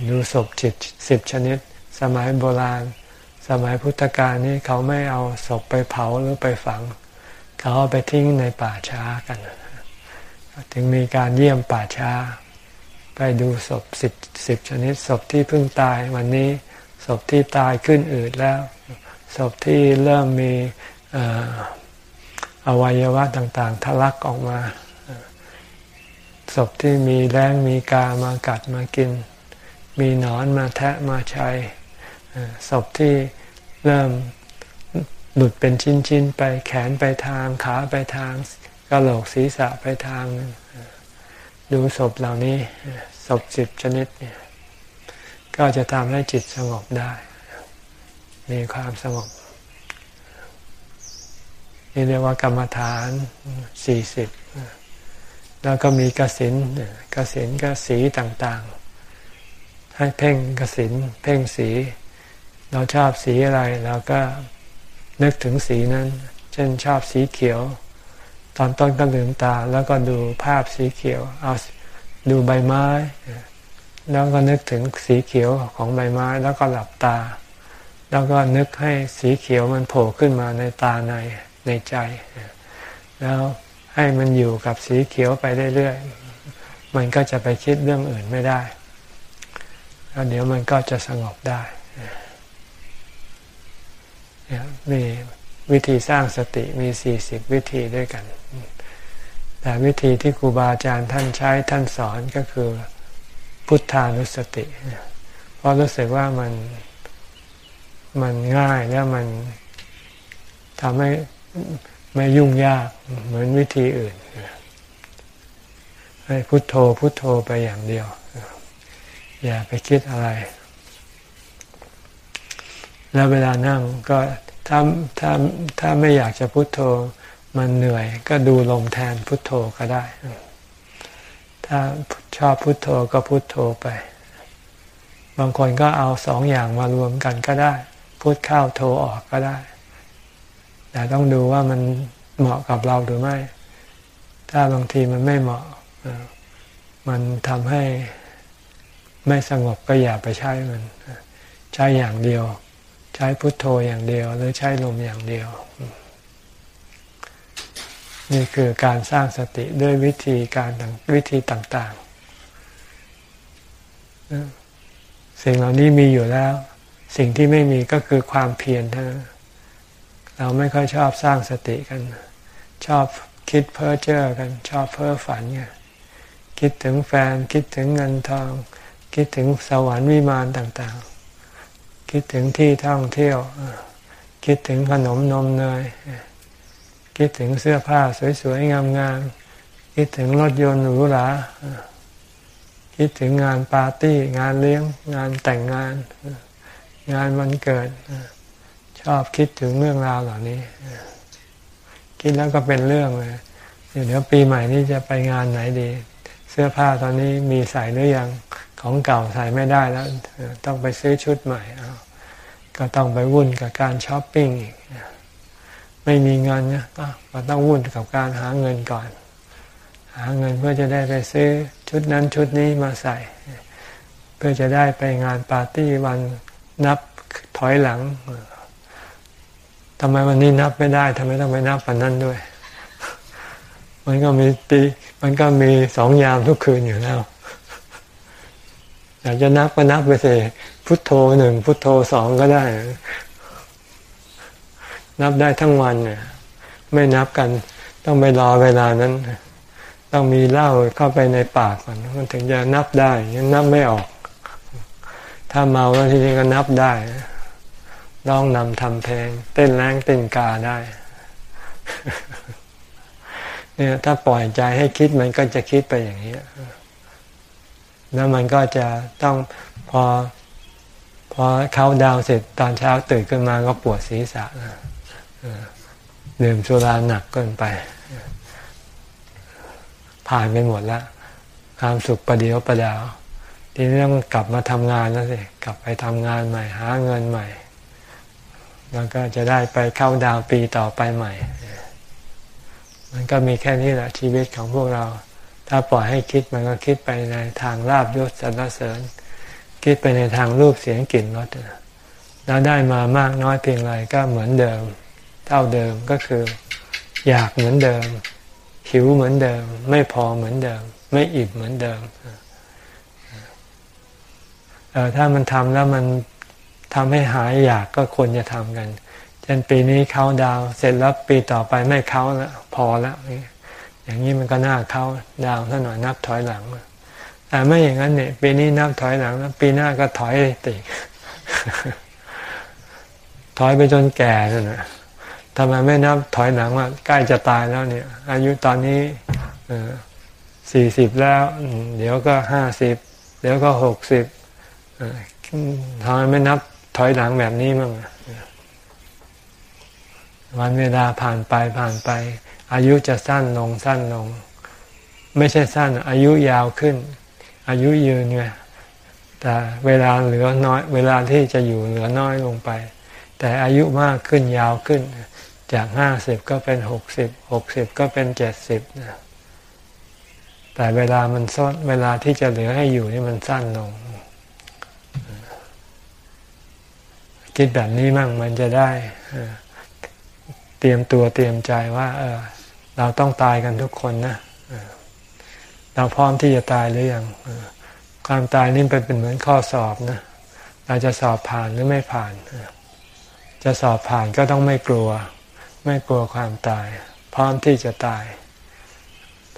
ดูศพจิตสิบชนิด สมัยโบราณ สมัยพุทธกาลนี่เขาไม่เอาศพไปเผาหรือไปฝัง เขาเอาไปทิ้งในป่าช้ากัน ถึงมีการเยี่ยมป่าช้า ไปดูศพสิบสิบชนิด ศพที่เพิ่งตายวันนี้ ศพที่ตายขึ้นอืดแล้ว ศพที่เริ่มมีอวัยวะต่างๆ ทะลักออกมา ศพที่มีแรงมีกามากัดมากิน มีหนอนมาแทะมาชัยศพที่เริ่มหลุดเป็นชิ้นๆไปแขนไปทางขาไปทางกระโหลกศีรษะไปทาง ดูศพเหล่านี้ศพสิบชนิดเนี่ยก็จะทำให้จิตสงบได้ มีความสงบนี่เรียกว่ากรรมฐานสี่สิบ แล้วก็มีกสินกสินก็สีต่างๆ ให้เพ่งกสินเพ่งสี เราชอบสีอะไรเราก็นึกถึงสีนั้น เช่นชอบสีเขียว ตอนต้นก็ลืมตาแล้วก็ดูภาพสีเขียว เอาดูใบไม้ แล้วก็นึกถึงสีเขียวของใบไม้แล้วก็หลับตา แล้วก็นึกให้สีเขียวมันโผล่ขึ้นมาในตาในในใจ แล้ว ให้มันอยู่กับสีเขียวไปเรื่อยๆ มันก็จะไปคิดเรื่องอื่นไม่ได้ แล้วเดี๋ยวมันก็จะสงบได้มีวิธีสร้างสติมีสี่สิบวิธีด้วยกัน แต่วิธีที่ครูบาอาจารย์ท่านใช้ท่านสอนก็คือพุทธานุสติ เพราะรู้สึกว่ามันมันง่ายแล้วมันทำให้ ไม่ยุ่งยากเหมือนวิธีอื่นให้พุโทโธพุโทโธไปอย่างเดียว อย่าไปคิดอะไร แล้วเวลานั่งก็ถ้าถ้าถ้าไม่อยากจะพุโทโธมันเหนื่อย ก็ดูลมแทนพุทโธก็ได้ ถ้าชอบพุทโธก็พุทโธไป บางคนก็เอาสองอย่างมารวมกันก็ได้ พุทเข้าโธออกก็ได้ แต่ต้องดูว่ามันเหมาะกับเราหรือไม่ ถ้าบางทีมันไม่เหมาะ มันทำให้ไม่สงบก็อย่าไปใช้มัน ใช้อย่างเดียว ใช้พุทโธอย่างเดียว หรือใช้ลมอย่างเดียว นี่คือการสร้างสติด้วยวิธีการวิธีต่าง ๆ สิ่งเหล่านี้มีอยู่แล้ว สิ่งที่ไม่มีก็คือความเพียรเท่านั้น เราไม่ค่อยชอบสร้างสติกัน ชอบคิดเพ้อเจ้อกัน ชอบเพ้อฝันไงคิดถึงแฟนคิดถึงเงินทอง คิดถึงสวรรค์วิมานต่างๆ คิดถึงที่ท่องเที่ยว คิดถึงขนมนมเนยคิดถึงเสื้อผ้าสวยๆงามๆคิดถึงรถยนต์หรูหราคิดถึงงานปาร์ตี้ งานเลี้ยง งานแต่งงาน งานวันเกิด ชอบคิดถึงเรื่องราวเหล่านี้ คิดแล้วก็เป็นเรื่องเลยเดี๋ยวปีใหม่นี้จะไปงานไหนดี เสื้อผ้าตอนนี้มีใส่หรือยังของเก่าใส่ไม่ได้แล้ว ต้องไปซื้อชุดใหม่ก็ต้องไปวุ่นกับการช้อปปิ้งอีกไม่มีเงินเนี่ยก็ต้องวุ่นกับการหาเงินก่อน หาเงินเพื่อจะได้ไปซื้อชุดนั้นชุดนี้มาใส่ เพื่อจะได้ไปงานปาร์ตี้วันนับถอยหลัง ทำไมวันนี้นับไม่ได้ทำไมต้องไปนับวันนั้นด้วย มันก็มีตี มันก็มีสองยามทุกคืนอยู่แล้วอยากจะนับก็นับไปสิพุทโธหนึ่งพุทโธสองก็ได้ นับได้ทั้งวันเนี่ยไม่นับกันต้องไปรอเวลานั้น ต้องมีเหล้าเข้าไปในปากก่อนมันถึงจะนับได้ยังนับไม่ออก ถ้าเมาแล้วทีนี้ก็นับได้ ร้องนำทำเพลง เต้นแรงเต้นกาได้ เนี่ยถ้าปล่อยใจให้คิดมันก็จะคิดไปอย่างนี้แล้วมันก็จะต้องพอ พอเขาดาวเสร็จตอนเช้าตื่นขึ้นมาก็ปวดศีรษะนะดื่มสุราหนักเกินไป ผ่านไปหมดแล้ว ความสุขประเดียวประดาว ทีนี้ต้องกลับมาทำงานแล้วสิ กลับไปทำงานใหม่ หาเงินใหม่ แล้วก็จะได้ไปเข้าดาวปีต่อไปใหม่ มันก็มีแค่นี้แหละชีวิตของพวกเรา ถ้าปล่อยให้คิดมันก็คิดไปในทางลาบยศสรรเสริญ คิดไปในทางรูปเสียงกลิ่นรสแล้วได้มามากน้อยเพียงไรก็เหมือนเดิม เท่าเดิมก็คือ อยากเหมือนเดิม หิวเหมือนเดิม ไม่พอเหมือนเดิม ไม่อิ่มเหมือนเดิมถ้ามันทำแล้วมัน ทำให้หายอยากก็ควรจะทำกันเช่นปีนี้เขาดาวเสร็จแล้วปีต่อไปไม่เขาแล้วพอแล้วอย่างนี้มันก็น่าเขาดาวถ้าหน่อยนับถอยหลังแต่ไม่อย่างนั้นเนี่ยปีนี้นับถอยหลังแล้วปีหน้าก็ถอยติถอยไปจนแก่นั่นแหละทำไมไม่นับถอยหลังว่าใกล้จะตายแล้วเนี่ย อายุตอนนี้สี่สิบแล้ว เดี๋ยวก็ห้าสิบเดี๋ยวก็หกสิบทำไมไม่นับ ถอยหลังแบบนี้มั้งวันเวลาผ่านไปผ่านไป อายุจะสั้นลงสั้นลง ไม่ใช่สั้น อายุยาวขึ้น อายุยืนไงแต่เวลาเหลือน้อย เวลาที่จะอยู่เหลือน้อยลงไป แต่อายุมากขึ้นยาวขึ้น จากห้าสิบก็เป็นหกสิบหกสิบก็เป็นเจ็ดสิบแต่เวลามันซ้นเวลาที่จะเหลือให้อยู่นี่มันสั้นลง คิดแบบนี้มั่งมันจะได้เตรียมตัวเตรียมใจว่าเออเราต้องตายกันทุกคนนะเราพร้อมที่จะตายหรือยังความตายนี่เป็นเหมือนข้อสอบนะเราจะสอบผ่านหรือไม่ผ่าน จะสอบผ่านก็ต้องไม่กลัว ไม่กลัวความตาย พร้อมที่จะตาย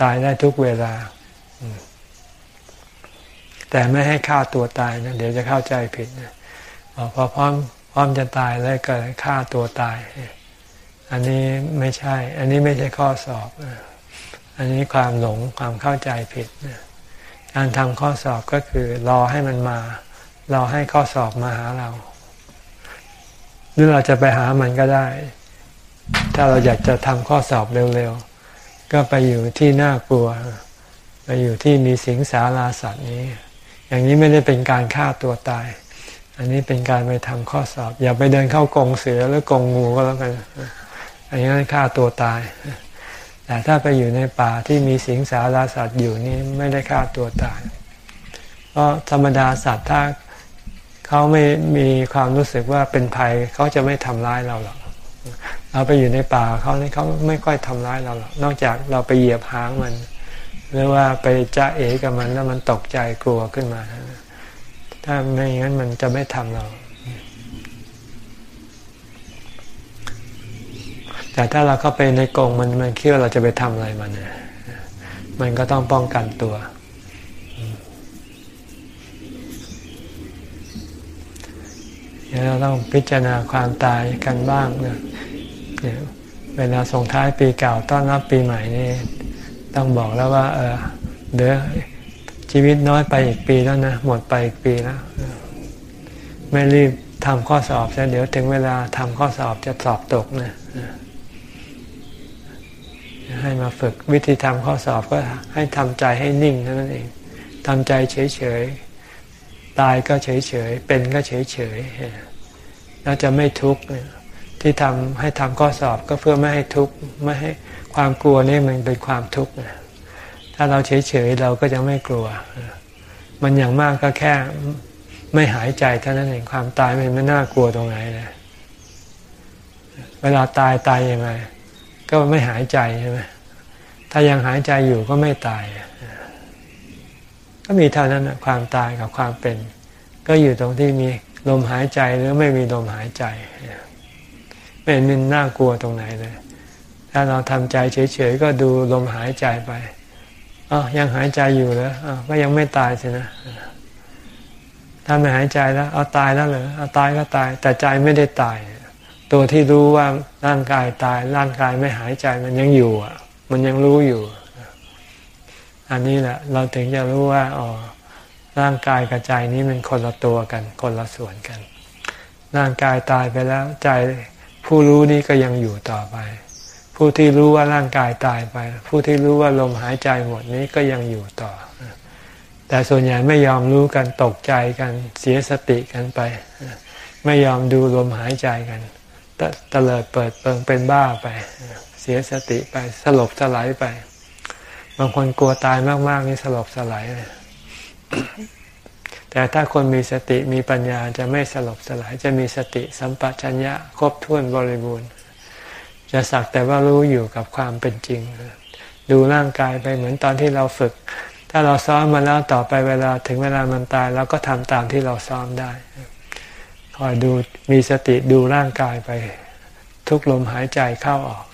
ตายได้ทุกเวลา แต่ไม่ให้ฆ่าตัวตายนะเดี๋ยวจะเข้าใจผิดนะพอพร้อม ร้อมจะตายแล้วก็ฆ่าตัวตาย อันนี้ไม่ใช่ อันนี้ไม่ใช่ข้อสอบ อันนี้ความหลงความเข้าใจผิด การทำข้อสอบก็คือ รอให้มันมา รอให้ข้อสอบมาหาเรา หรือเราจะไปหามันก็ได้ ถ้าเราอยากจะทำข้อสอบเร็วๆ ก็ไปอยู่ที่น่ากลัว ไปอยู่ที่มีสิงสาราสัตว์นี้ อย่างนี้ไม่ได้เป็นการฆ่าตัวตาย อันนี้เป็นการไปทำข้อสอบ อย่าไปเดินเข้ากรงเสือหรือกรงงูก็แล้วกันอันนี้ฆ่าตัวตาย แต่ถ้าไปอยู่ในป่าที่มีสิงสาราสัตว์อยู่นี่ไม่ได้ฆ่าตัวตาย เพราะธรรมดาสัตว์ถ้าเขาไม่มีความรู้สึกว่าเป็นภัยเขาจะไม่ทำร้ายเราหรอกเราไปอยู่ในป่าเขาเนี่ยเขาไม่ค่อยทำร้ายเราหรอกนอกจากเราไปเหยียบหางมัน หรือว่าไปจ้าเอกับมันแล้วมันตกใจกลัวขึ้นมา ถ้าไม่งั้นมันจะไม่ทำเรา แต่ถ้าเราเข้าไปในกรงมันมันคิดว่าเราจะไปทำอะไรมันมันก็ต้องป้องกันตัว เราต้องพิจารณาความตายกันบ้างเนี่ยเวลาส่งท้ายปีเก่าต้อนรับปีใหม่นี่ ต้องบอกแล้วว่า เออเดี๋ยว ชีวิตน้อยไปอีกปีแล้วนะ หมดไปอีกปีแล้ว ไม่รีบทำข้อสอบซะเดี๋ยวถึงเวลาทำข้อสอบจะสอบตกนะให้มาฝึกวิธีทำข้อสอบก็ให้ทำใจให้นิ่งเท่านั้นเองทำใจเฉยๆ ตายก็เฉยๆ เป็นก็เฉยๆ แล้วจะไม่ทุกข์ที่ทำให้ทำข้อสอบก็เพื่อไม่ให้ทุกข์ไม่ให้ความกลัวนี่มันเป็นความทุกข์ ถ้าเราเฉยๆเราก็จะไม่กลัว มันอย่างมากก็แค่ไม่หายใจเท่านั้นเองความตายมันไม่น่ากลัวตรงไหนเลยเวลาตายตายยังไง ก็ไม่หายใจใช่ไหมถ้ายังหายใจอยู่ก็ไม่ตาย ก็มีเท่านั้นความตายกับความเป็น ก็อยู่ตรงที่มีลมหายใจหรือไม่มีลมหายใจไม่เห็นน่ากลัวตรงไหนเลยถ้าเราทำใจเฉยๆก็ดูลมหายใจไป อ๋อยังหายใจอยู่แล้วอ๋อก็ยังไม่ตายสินะ ถ้าไม่หายใจแล้ว เอาตายแล้วเหรอเอาตายก็ตาย แต่ใจไม่ได้ตาย ตัวที่รู้ว่าร่างกายตาย ร่างกายไม่หายใจมันยังอยู่อะ มันยังรู้อยู่ อันนี้แหละ เราถึงจะรู้ว่าอ๋อร่างกายกับใจนี้มันคนละตัวกัน คนละส่วนกัน ร่างกายตายไปแล้ว ใจผู้รู้นี้ก็ยังอยู่ต่อไป ผู้ที่รู้ว่าร่างกายตายไป ผู้ที่รู้ว่าลมหายใจหมดนี้ก็ยังอยู่ต่อ แต่ส่วนใหญ่ไม่ยอมรู้กันตกใจกันเสียสติกันไป ไม่ยอมดูลมหายใจกันตะเลิดเปิดเปิงเป็นบ้าไป เสียสติไปสลบสลายไป บางคนกลัวตายมากๆนี่สลบสลายเลยแต่ถ้าคนมีสติมีปัญญาจะไม่สลบสลายจะมีสติสัมปชัญญะครบถ้วนบริบูรณ์ จะสักแต่ว่ารู้อยู่กับความเป็นจริง ดูร่างกายไปเหมือนตอนที่เราฝึก ถ้าเราซ้อมมาแล้วต่อไปเวลาถึงเวลามันตายเราก็ทำตามที่เราซ้อมได้คอยดูมีสติดูร่างกายไป ทุกลมหายใจเข้าออก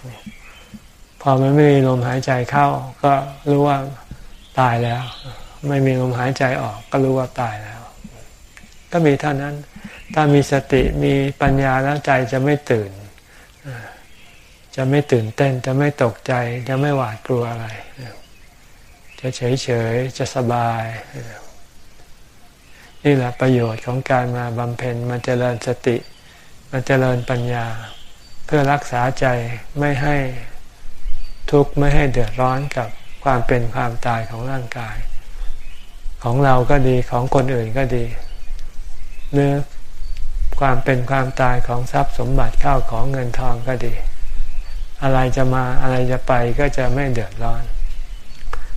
พอมันไม่มีลมหายใจเข้า ก็รู้ว่าตายแล้ว ไม่มีลมหายใจออก ก็รู้ว่าตายแล้ว ก็มีเท่านั้น ถ้ามีสติมีปัญญาแล้วใจจะไม่ตื่น จะไม่ตื่นเต้นจะไม่ตกใจ จะไม่หวาดกลัวอะไร จะเฉยเฉยจะสบาย นี่แหละประโยชน์ของการมาบำเพ็ญมาเจริญสติ มาเจริญปัญญา เพื่อรักษาใจไม่ให้ทุกข์ไม่ให้เดือดร้อนกับความเป็นความตายของร่างกาย ของเราก็ดีของคนอื่นก็ดีหรือความเป็นความตายของทรัพย์สมบัติข้าวของเงินทองก็ดี อะไรจะมาอะไรจะไปก็จะไม่เดือดร้อน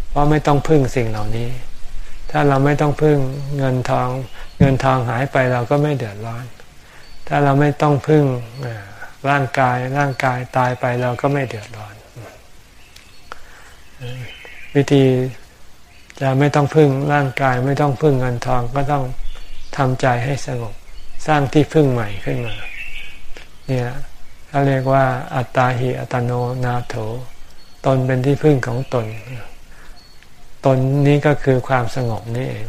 เพราะไม่ต้องพึ่งสิ่งเหล่านี้ ถ้าเราไม่ต้องพึ่งเงินทอง เงินทองหายไปเราก็ไม่เดือดร้อน ถ้าเราไม่ต้องพึ่งร่างกายร่างกายตายไปเราก็ไม่เดือดร้อน วิธีจะไม่ต้องพึ่งร่างกายไม่ต้องพึ่งเงินทองก็ต้องทำใจให้สงบ สร้างที่พึ่งใหม่ขึ้นมา เนี่ย เขาเรียกว่า อัตตาหิอัตโนนาโถ ตนเป็นที่พึ่งของตน ตนนี้ก็คือความสงบนี่เอง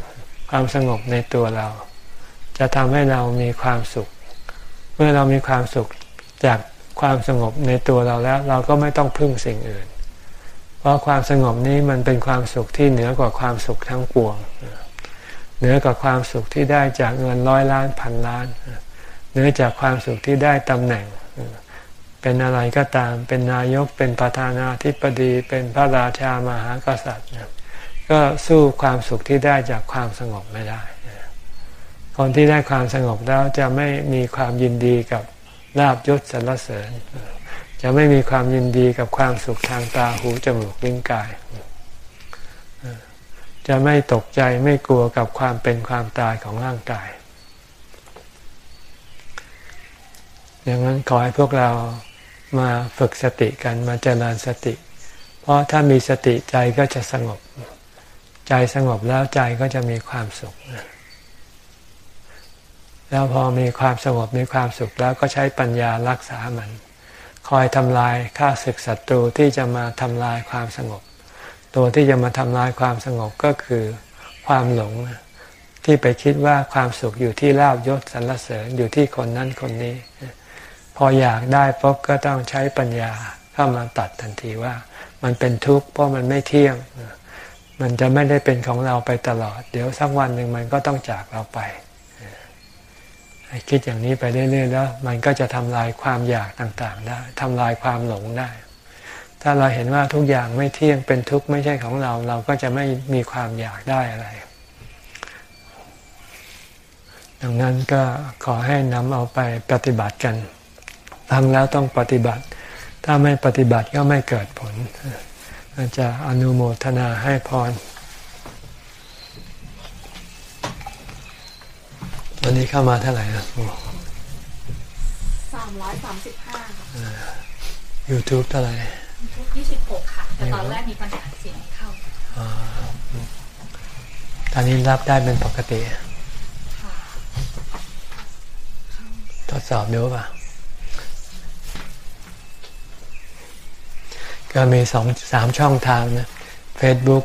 ความสงบในตัวเรา จะทำให้เรามีความสุข เมื่อเรามีความสุขจากความสงบในตัวเราแล้ว เราก็ไม่ต้องพึ่งสิ่งอื่น เพราะความสงบนี้มันเป็นความสุขที่เหนือกว่าความสุขทั้งปวง เหนือกว่าความสุขที่ได้จากเงินร้อยล้านพันล้าน เหนือจากความสุขที่ได้ตำแหน่ง เป็นอะไรก็ตาม เป็นนายกเป็นประธานาธิบดี เป็นพระราชามหากษัตริย์ก็สู้ความสุขที่ได้จากความสงบไม่ได้คนที่ได้ความสงบแล้วจะไม่มีความยินดีกับลาบยศสรรเสริญ จะไม่มีความยินดีกับความสุขทางตาหูจมูกลิ้นกาย จะไม่ตกใจไม่กลัวกับความเป็นความตายของร่างกาย อย่างนั้นขอให้พวกเรา มาฝึกสติกันมาเจริญสติ เพราะถ้ามีสติใจก็จะสงบ ใจสงบแล้วใจก็จะมีความสุข แล้วพอมีความสงบมีความสุขแล้วก็ใช้ปัญญารักษามัน คอยทำลายข้าศึกศัตรูที่จะมาทำลายความสงบ ตัวที่จะมาทำลายความสงบก็คือความหลงที่ไปคิดว่าความสุขอยู่ที่ลาบยศสรรเสริญอยู่ที่คนนั้นคนนี้ พออยากได้ปุ๊บก็ต้องใช้ปัญญาเข้ามาตัดทันทีว่า มันเป็นทุกข์เพราะมันไม่เที่ยง มันจะไม่ได้เป็นของเราไปตลอด เดี๋ยวสักวันหนึ่งมันก็ต้องจากเราไปคิดอย่างนี้ไปเรื่อยๆแล้ว มันก็จะทำลายความอยากต่างๆได้ทำลายความหลงได้ ถ้าเราเห็นว่าทุกอย่างไม่เที่ยงเป็นทุกข์ไม่ใช่ของเรา เราก็จะไม่มีความอยากได้อะไร ดังนั้นก็ขอให้นำเอาไปปฏิบัติกัน ฟังแล้วต้องปฏิบัติ ถ้าไม่ปฏิบัติก็ไม่เกิดผลจะอนุโมทนาให้พรวันนี้เข้ามาเท่าไหร่นะสามร้อยสามสิบห้ายูทูบเท่าไหร่ยี่สิบหกค่ะ แต่ตอนแรกมีปัญหาเสียงเข้าตอนนี้รับได้เป็นปกติทดสอบดูป่ะ ก็มีสองสามช่องทางนะ Facebook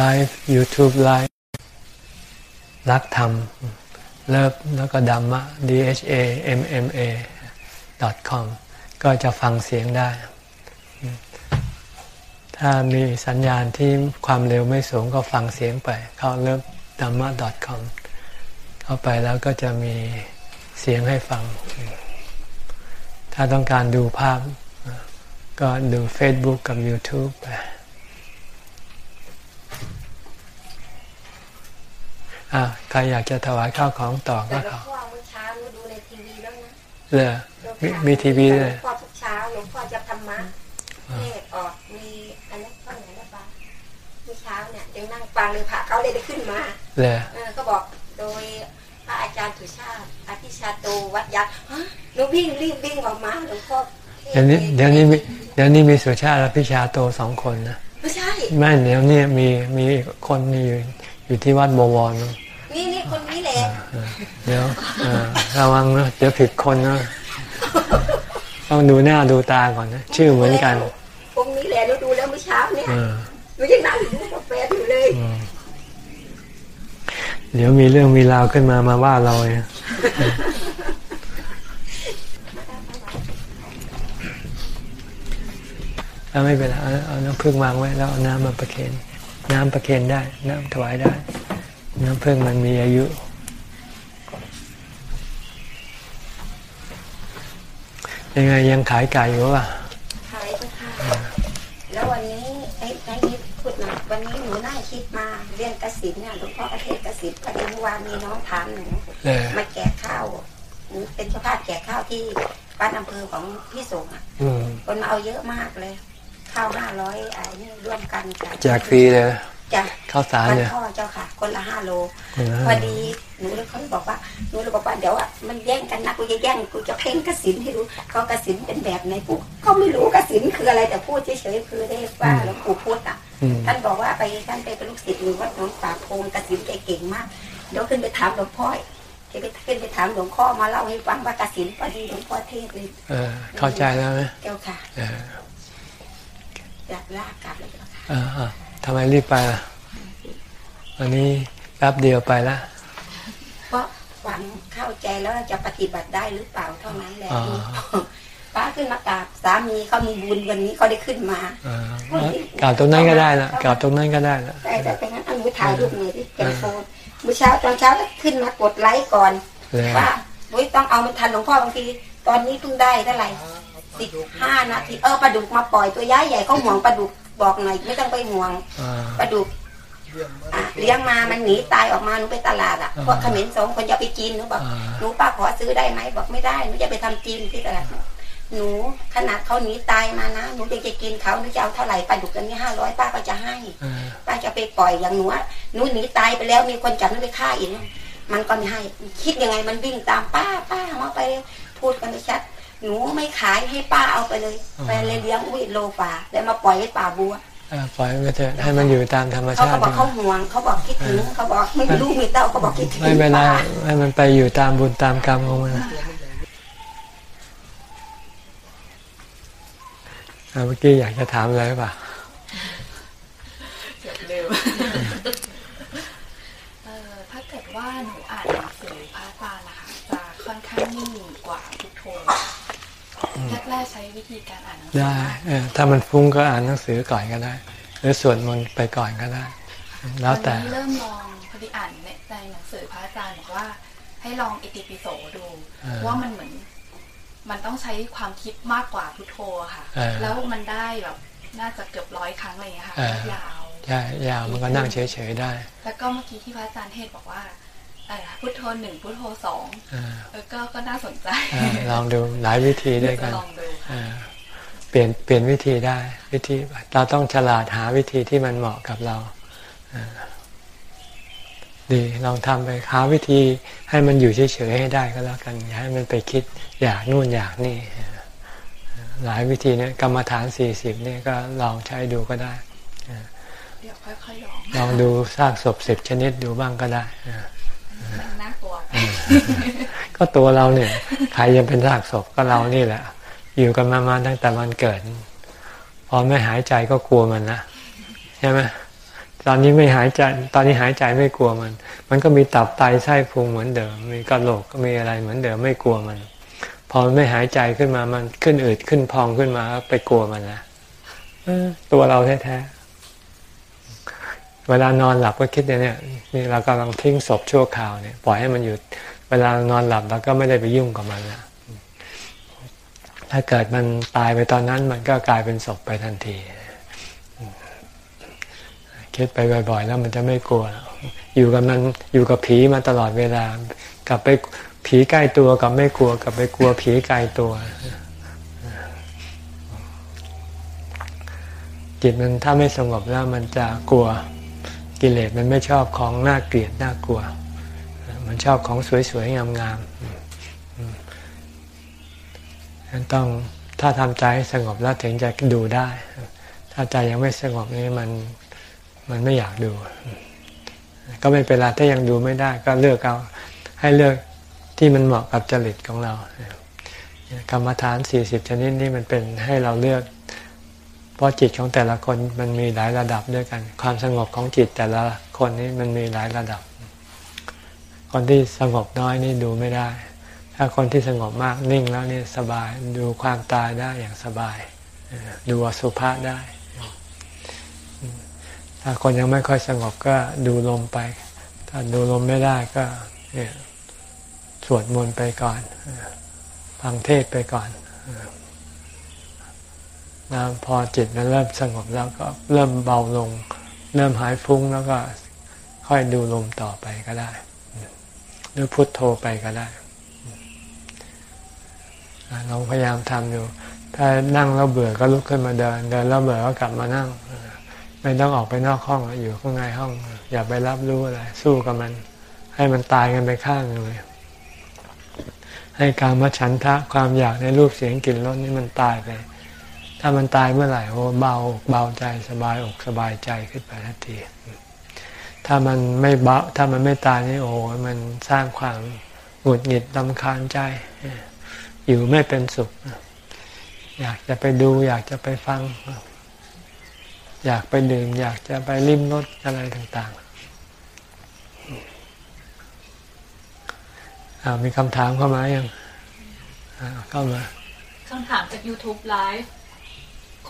Live YouTube Live รักธรรม เลิฟแล้วก็ดัมมะ D H A M M A com ก็จะฟังเสียงได้ ถ้ามีสัญญาณที่ความเร็วไม่สูงก็ฟังเสียงไป เข้าเลิฟดัมมะ .com เข้าไปแล้วก็จะมีเสียงให้ฟัง ถ้าต้องการดูภาพ ก็ดู Facebook กับ YouTube ไปอะใครอยากจะถวายข้าวของต่อก็ขอเมื่อเช้าดูในทีวีแล้วนะเลยมีทีวีเลยพอทุกเช้าหลวงพ่อจะธรรมะเทศออกมีอะไรก็ไหนนะปะเมื่อเช้าเนี่ยยังนั่งฟังเลยพระเขาเลยได้ขึ้นมาเลยก็บอกโดยพระอาจารย์ถุชาติอภิชาโตวัดยักษ์หนูวิ่งรีบวิ่งออกมาหลวงพ่อเดี๋ยวนี้เดี๋ยวนี้มี เดี๋ยวนี้มีสุชาติและพิชาโตสองคนนะไม่ใช่ไม่เดี๋ยวนี้มีมีคนอยู่อยู่ที่วัดบวรนี่นี่คนนี้แหละเดี๋ยวระวังนะเดี๋ยวผิดคนนะต้องดูหน้าดูตาก่อนนะชื่อเหมือนกันองค์นี้แหละเราดูแล้วเมื่อเช้าเนี่ยเออหนูยังนั่งอยู่กาแฟอยู่เลยอืมเดี๋ยวมีเรื่องมีราวขึ้นมามาว่าเราเนี่ย เอาไม่เป็นไรเอาเอาน้ำพึ่งวางไว้แล้วเอาน้ำมาประเคนน้ำประเคนได้ น้ำถวายได้ น้ำพึ่งมันมีอายุ ยังไงยังขายไก่อยู่ป่ะขายไปค่ะแล้ววันนี้ไอ้ไอ้นี่พูดหนะวันนี้หนูน่าคิดมาเรียนกสินเนี่ยหลวงพ่อประเทศกสินพอดีเมื่อวานมีน้องถามหนูเออมาแจกข้าวหนูเป็นเจ้าภาพแจกข้าวที่บ้านอำเภอของพี่สงฆ์อะอืมคนมาเอาเยอะมากเลย ข้าวห้าร้อยไอ้นี่ร่วมกันค่ะแจกฟรีเลยจ้ะข้าวสารวันเนี่ยพ่อเจ้าค่ะ คนละห้าโลคนละพอดีหนูเลยเขาบอกว่าหนูเลยบอกว่าเดี๋ยวอะมันแย่งกันนะกูจะแย่งกูจะเพ่งกสินให้รู้เขากสินเป็นแบบไหนกูเขาไม่รู้กสินคืออะไรแต่พูดเฉยๆคือได้ว่าหลวงปู่พุธอะอืมท่านบอกว่าไปท่านไปเป็นลูกศิษย์อยู่วัดหนองปากโพงกสินแกเก่งมากเดี๋ยวขึ้นไปถามหลวงพ่อแกไปขึ้นไปถามหลวงพ่อมาเล่าให้ฟังว่ากสินพอดีหลวงพ่อเทศเลยเออเข้าใจแล้วไหมเจ้าค่ะเอออยากลากกลับเลยเจ้าค่ะเออเออทำไมรีบไปล่ะวันนี้แป๊บเดียวไปละเพราะหวังเข้าใจแล้วจะปฏิบัติได้หรือเปล่าเท่านั้นแหละอ่าป้าขึ้นมากราบสามีเขามีบุญวันนี้เขาได้ขึ้นมาเออกล่าวตรงนั้นก็ได้ละกล่าวตรงนั้นก็ได้ละแต่แต่งั้นเอาหนูถ่ายรูปหน่อยที่เป็นโฟนเมื่อเช้าตอนเช้าก็ขึ้นมากดไลค์ก่อนแล้วว่าเฮ้ยต้องเอามันทันหลวงพ่อบางที ตอนนี้เพิ่งได้เท่าไหร่ สิบห้านาทีเออปลาดุกมาปล่อยตัวย้ายใหญ่เขาห่วงปลาดุกบอกหน่อยไม่ต้องไปห่วงอ่าปลาดุกอะเลี้ยงมามันหนีตายออกมาหนูไปตลาดอะอ่าพวกเขมิ้นสองคนจะไปกินหนูบอกอ่าหนูป้าขอซื้อได้ไหมบอกไม่ได้หนูจะไปทำจีนที่ตลาดหนูขนาดเขาหนีตายมานะหนูยังจะกินเขาหนูจะเอาเท่าไหร่ปลาดุกตัวนี้ห้าร้อยป้าก็จะให้เออป้าจะไปปล่อยอย่างหนูอะหนูหนีตายไปแล้วมีคนจับหนูไปฆ่าอีกนะมันก็ไม่ให้ คิดยังไงมันวิ่งตามป้าป้ามาไปเลยพูดกันไม่ชัด หนูไม่ขายให้ป้าเอาไปเลยแฟนเลยเลี้ยงอุ้ยโลป่าแล้วมาปล่อยให้ป่าบัวเออปล่อยมันไปเถอะให้มันอยู่ตามธรรมเขาชาก็ติบอกเขาห่วงเขาบอกคิดถึงเขาบอกไม่มีลูกมีเต้าเขาบอกคิดถึงไม่เป็นไรป้าให้มันไปอยู่ตามบุญตามกรรมของมันอ่าเมื่อกี้อยากจะถามอะไรหรือเปล่าเร็วเออถ้าเกิดว่าหนูอ่านหนังสือพระอาจารย์นะคะจะค่อนข้างนิ่งกว่าพุทโธ แรกๆใช้วิธีการอ่านหนังสืได้เออถ้ามันฟุ้งก็อ่านหนังสือก่อนก็ได้ หรือสวดมนต์ไปก่อนก็ได้ แล้วแต่นนี้เริ่มลองพอดีอ่านในในหนังสือพระอาจารย์บอกว่า ให้ลองอิติปิโสดูอ่าว่ามันเหมือน มันต้องใช้ความคิดมากกว่าพุทโธค่ะอ่าแล้วมันได้แบบน่าจะเกือบร้อยครั้งอะไรอย่างเงี้ยค่ะอ่ายาวใช่ยาวมันก็นั่งเฉยๆได้ แล้วก็เมื่อกี้ที่พระอาจารย์เทศน์บอกว่าอะไรนะ พุทโธหนึ่งพุทโธสองอ่าเออก็ก็น่าสนใจอ่าลองดูหลายวิธีด้วยจะกันลองดูค่ะอ่าเปลี่ยนเปลี่ยนวิธีได้ วิธีเราต้องฉลาดหาวิธีที่มันเหมาะกับเราอ่าดีลองทำไปหาวิธีให้มันอยู่เฉยๆให้ได้ก็แล้วกันอย่าให้มันไปคิดอยากนู่นอยากนี่อ่าหลายวิธีเนี่ยกรรมฐานสี่สิบเนี่ยก็ลองใช้ดูก็ได้เดี๋ยวค่อยๆลองลองดูซากศพสิบชนิดดูบ้างก็ได้อ่ามันน่า ก็ตัวเราเนี่ยใครจะเป็นซากศพก็เรานี่แหละ อยู่กันมามาตั้งแต่วันเกิด พอไม่หายใจก็กลัวมันนะใช่ไหมตอนนี้ไม่หายใจ ตอนนี้หายใจไม่กลัวมัน มันก็มีตับไตไส้พุงเหมือนเดิม มีกระโหลกก็มีอะไรเหมือนเดิมไม่กลัวมัน พอไม่หายใจขึ้นมามันขึ้นอืดขึ้นพองขึ้นมาไปกลัวมันนะอตัวเราแท้ๆ เวลานอนหลับก็คิดเนี้ยนี่เรากำลังทิ้งศพชั่วคราวเนี่ยปล่อยให้มันอยู่เวลานอนหลับเราก็ไม่ได้ไปยุ่งกับมันละถ้าเกิดมันตายไปตอนนั้นมันก็กลายเป็นศพไปทันที คิดไปบ่อยๆ แล้วมันจะไม่กลัวแล้วอยู่กับมันอยู่กับผีมาตลอดเวลากลับไปผีใกล้ตัวกับไม่กลัวกลับไปกลัวผีไกลตัว จิตมันถ้าไม่สงบแล้วมันจะกลัว กิเลสมันไม่ชอบของน่าเกลียดน่ากลัว มันชอบของสวยๆงามๆฉะนั้นต้องถ้าทำใจให้สงบแล้วถึงจะดูได้ ถ้าใจยังไม่สงบนี่มันมันไม่อยากดู ก็ไม่เป็นไรถ้ายังดูไม่ได้ ก็เลือกเอาให้เลือกที่มันเหมาะกับจริตของเรากรรมฐานสี่สิบชนิดนี่มันเป็นให้เราเลือก ราะจิตของแต่ละคนมันมีหลายระดับด้วยกัน ความสงบของจิตแต่ละคนนี่มันมีหลายระดับ คนที่สงบน้อยนี่ดูไม่ได้ ถ้าคนที่สงบมากนิ่งแล้วนี่สบายดูความตายได้อย่างสบาย ดูอสุภะได้ ถ้าคนยังไม่ค่อยสงบก็ดูลมไป ถ้าดูลมไม่ได้ก็เนี่ยสวดมนต์ไปก่อน ฟังเทศไปก่อน แล้วพอจิตมันเริ่มสงบแล้วก็เริ่มเบาลง เริ่มหายฟุ้งแล้วก็ค่อยดูลมต่อไปก็ได้ หรือพุทโธไปก็ได้ลองพยายามทำอยู่ ถ้านั่งแล้วเบื่อก็ลุกขึ้นมาเดิน เดินแล้วเบื่อก็กลับมานั่ง ไม่ต้องออกไปนอกห้องอยู่ข้างในห้อง อย่าไปรับรู้อะไร สู้กับมัน ให้มันตายกันไปข้างเลย ให้การมาฉันทะความอยากในรูปเสียงกลิ่นรสนี่มันตายไป ถ้ามันตายเมื่อไหร่โอ้เบาเบาใจสบายอกสบายใจขึ้นไปทันที ถ้ามันไม่เบาถ้ามันไม่ตายนี่โอ้มันสร้างความหงุดหงิดลำคาญใจ อยู่ไม่เป็นสุข อยากจะไปดู อยากจะไปฟัง อยากไปดื่ม อยากจะไปลิ้มรสอะไรต่าง ๆ มีคำถามเข้ามายังเข้ามาคำถามจาก YouTube Live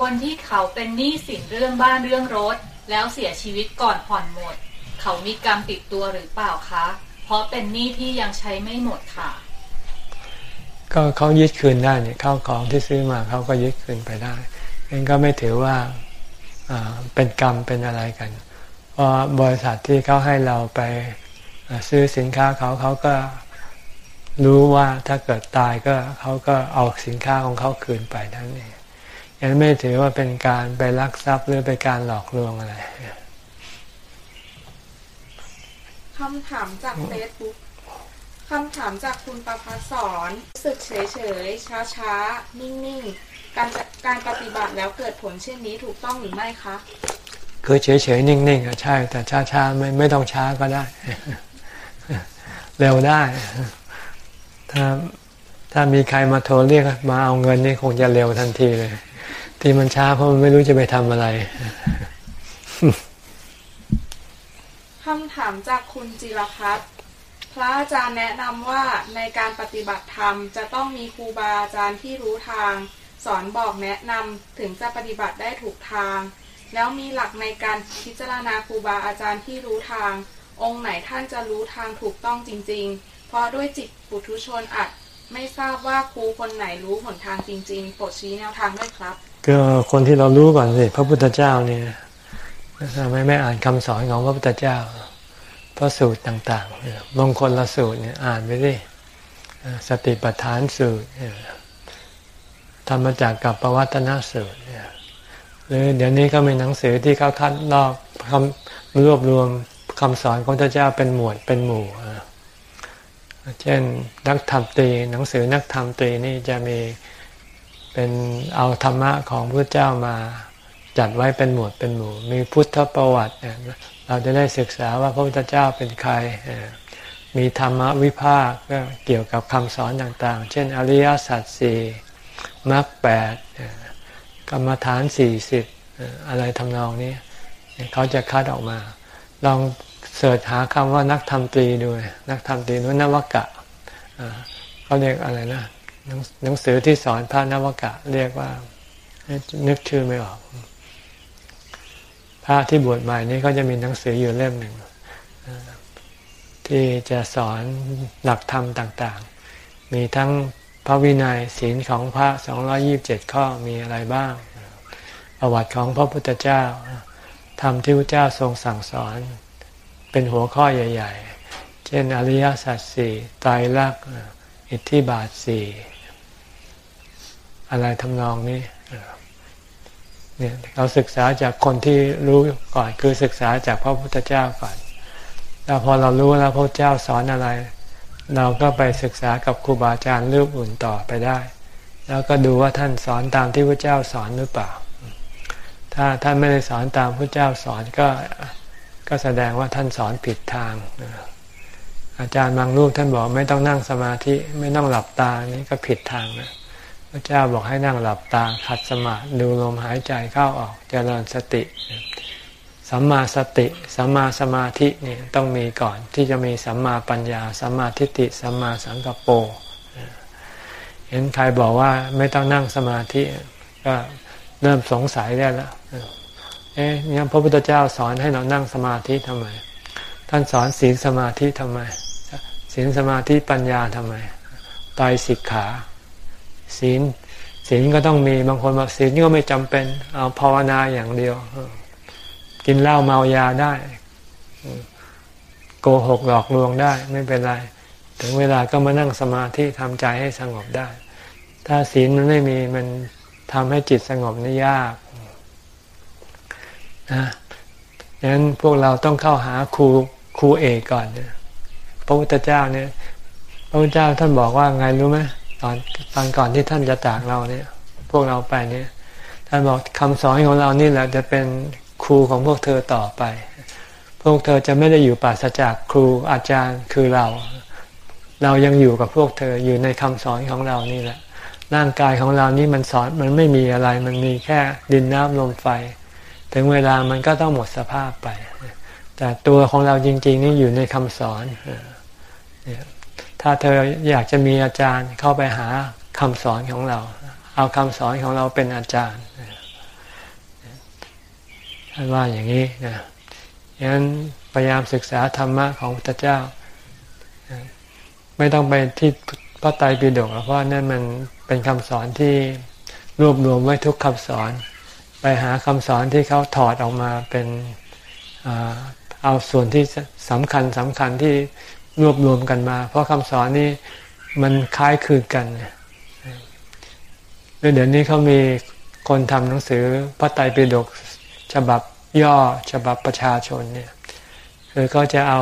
คนที่เขาเป็นหนี้สินเรื่องบ้านเรื่องรถ แล้วเสียชีวิตก่อนผ่อนหมด เขามีกรรมติดตัวหรือเปล่าคะ เพราะเป็นหนี้ที่ยังใช้ไม่หมดค่ะ ก็เขายึดคืนได้เนี่ยเข้าของที่ซื้อมาเขาก็ยึดคืนไปได้เองก็ไม่ถือว่าเป็นกรรมเป็นอะไรกัน เพราะบริษัทที่เขาให้เราไปซื้อสินค้าเขาเขาก็รู้ว่าถ้าเกิดตายก็เขาก็เอาสินค้าของเขาคืนไปนั่นเอง ยังไม่ถือว่าเป็นการไปลักทรัพย์หรือเป็นการหลอกลวงอะไรคำถามจากเฟซบุ๊กคำถามจากคุณประภาสอนรู้สึกเฉยเฉยช้าช้านิ่งนิ่งการการปฏิบัติแล้วเกิดผลเช่นนี้ถูกต้องหรือไม่คะคือเฉยเฉยนิ่งนิ่งอะใช่ แต่ช้าช้าไม่ไม่ต้องช้าก็ได้ เร็วได้ ถ้าถ้ามีใครมาโทรเรียกมาเอาเงินนี่คงจะเร็วทันทีเลย ที่มันช้าเพราะมันไม่รู้จะไปทำอะไรคำถามจากคุณจิรพัฒน์พระอาจารย์แนะนำว่าในการปฏิบัติธรรม จะต้องมีครูบาอาจารย์ที่รู้ทาง สอนบอกแนะนำถึงจะปฏิบัติได้ถูกทาง แล้วมีหลักในการพิจารณาครูบาอาจารย์ที่รู้ทาง องค์ไหนท่านจะรู้ทางถูกต้องจริง ๆ เพราะด้วยจิตปุถุชนอาจไม่ทราบว่าครูคนไหนรู้หนทางจริงๆโปรดชี้แนวทางด้วยครับ ก็คนที่เรารู้ก่อนสิพระพุทธเจ้าเนี่ยทำไมไม่อ่านคำสอนของพระพุทธเจ้า พระสูตรต่างๆมงคลละสูตรเนี่ยอ่านไปดิสติปัฏฐานสูตรธรรมจากกับปวัตนสูตรหรือเดี๋ยวนี้ก็มีหนังสือที่เขาคัดลอกคำรวบรวมคำสอนของพระเจ้าเป็นหมวดเป็นหมู่เช่นนักธรรมตรีหนังสือนักธรรมตรีนี่จะมี เป็นเอาธรรมะของพระเจ้ามาจัดไว้เป็นหมวดเป็นหมู่ มีพุทธประวัติเราจะได้ศึกษาว่าพระพุทธเจ้าเป็นใคร มีธรรมวิภาคก็เกี่ยวกับคำสอนต่าง ๆ เช่น อริยสัจสี่มรรคแปดกรรมฐานสี่สิบอะไรทำนองนี้เขาจะคัดออกมา ลองเสิร์ชหาคำว่านักธรรมตรีด้วยนักธรรมตรีนุนวกะเขาเรียกอะไรนะ หนังสือที่สอนพระนวกะ เรียกว่า นึกชื่อไม่ออก พระที่บวชใหม่นี้เขาจะมีหนังสืออยู่เล่มหนึ่งที่จะสอนหลักธรรมต่าง ๆ มีทั้งพระวินัยศีลของพระสองยี่บเจ็ดข้อมีอะไรบ้าง ประวัติของพระพุทธเจ้าธรรมที่พระเจ้าทรงสั่งสอน เป็นหัวข้อใหญ่ ๆ เช่นอริยสัจสี่ตายรัก อิทธิบาทสี่อะไรทำนองนี้เนี่ยเราศึกษาจากคนที่รู้ก่อนคือศึกษาจากพระพุทธเจ้าก่อน แล้วพอเรารู้แล้วพระเจ้าสอนอะไร เราก็ไปศึกษากับครูบาอาจารย์รูปอื่นต่อไปได้ แล้วก็ดูว่าท่านสอนตามที่พระเจ้าสอนหรือเปล่า ถ้าท่านไม่ได้สอนตามพระเจ้าสอนก็ก็แสดงว่าท่านสอนผิดทาง อาจารย์บางรูปท่านบอกไม่ต้องนั่งสมาธิไม่ต้องหลับตานี่ก็ผิดทางนะพระเจ้าบอกให้นั่งหลับตาขัดสมาธิดูลมหายใจเข้าออกเจริญสติสัมมาสติสัมมาสมาธินี่ต้องมีก่อนที่จะมีสัมมาปัญญาสัมมาทิฏฐิสัมมาสังกปรเห็นใครบอกว่าไม่ต้องนั่งสมาธิก็เริ่มสงสัยได้แล้วเอ๊ะงั้นพระพุทธเจ้าสอนให้เรานั่งสมาธิทำไม ท่านสอนศีลสมาธิทำไม ศีลสมาธิปัญญาทำไมตายสิกขาศีลศีลก็ต้องมีบางคนบอกศีลก็ไม่จำเป็นเอาภาวนาอย่างเดียว กินเหล้าเมายาได้ โกหกหลอกลวงได้ไม่เป็นไร ถึงเวลาก็มานั่งสมาธิทำใจให้สงบได้ ถ้าศีลมันไม่มีมันทำให้จิตสงบนี่ยากนะดังนั้นพวกเราต้องเข้าหาครูครูเอกก่อนเนี่ย พระพุทธเจ้าเนี่ย พระพุทธเจ้าท่านบอกว่าไงรู้ไหมตอนตอนก่อนที่ท่านจะจากเราเนี่ย พวกเราไปเนี่ย ท่านบอกคำสอนของเรานี่แหละจะเป็นครูของพวกเธอต่อไป พวกเธอจะไม่ได้อยู่ปราศจากครูอาจารย์คือเรา เรายังอยู่กับพวกเธออยู่ในคำสอนของเรานี่แหละ ร่างกายของเรานี่มันสอนมันไม่มีอะไร มันมีแค่ดินน้ำลมไฟ ถึงเวลามันก็ต้องหมดสภาพไป แต่ตัวของเราจริง ๆ นี่อยู่ในคำสอน ถ้าเธออยากจะมีอาจารย์เข้าไปหาคำสอนของเรา เอาคำสอนของเราเป็นอาจารย์ท่านว่าอย่างนี้นะฉะนั้นพยายามศึกษาธรรมะของพระเจ้า ไม่ต้องไปที่พระไตรปิฎกเพราะนั่นมันเป็นคำสอนที่รวบรวมไว้ทุกคำสอน ไปหาคำสอนที่เขาถอดออกมาเป็นเอาส่วนที่สำคัญสำคัญที่ รวบรวมกันมา เพราะคำสอนนี้มันคล้ายคลึงกันเดี๋ยวนี้เขามีคนทำหนังสือพระไตรปิฎกฉบับย่อฉบับประชาชนเนี่ยคือเขาจะเอา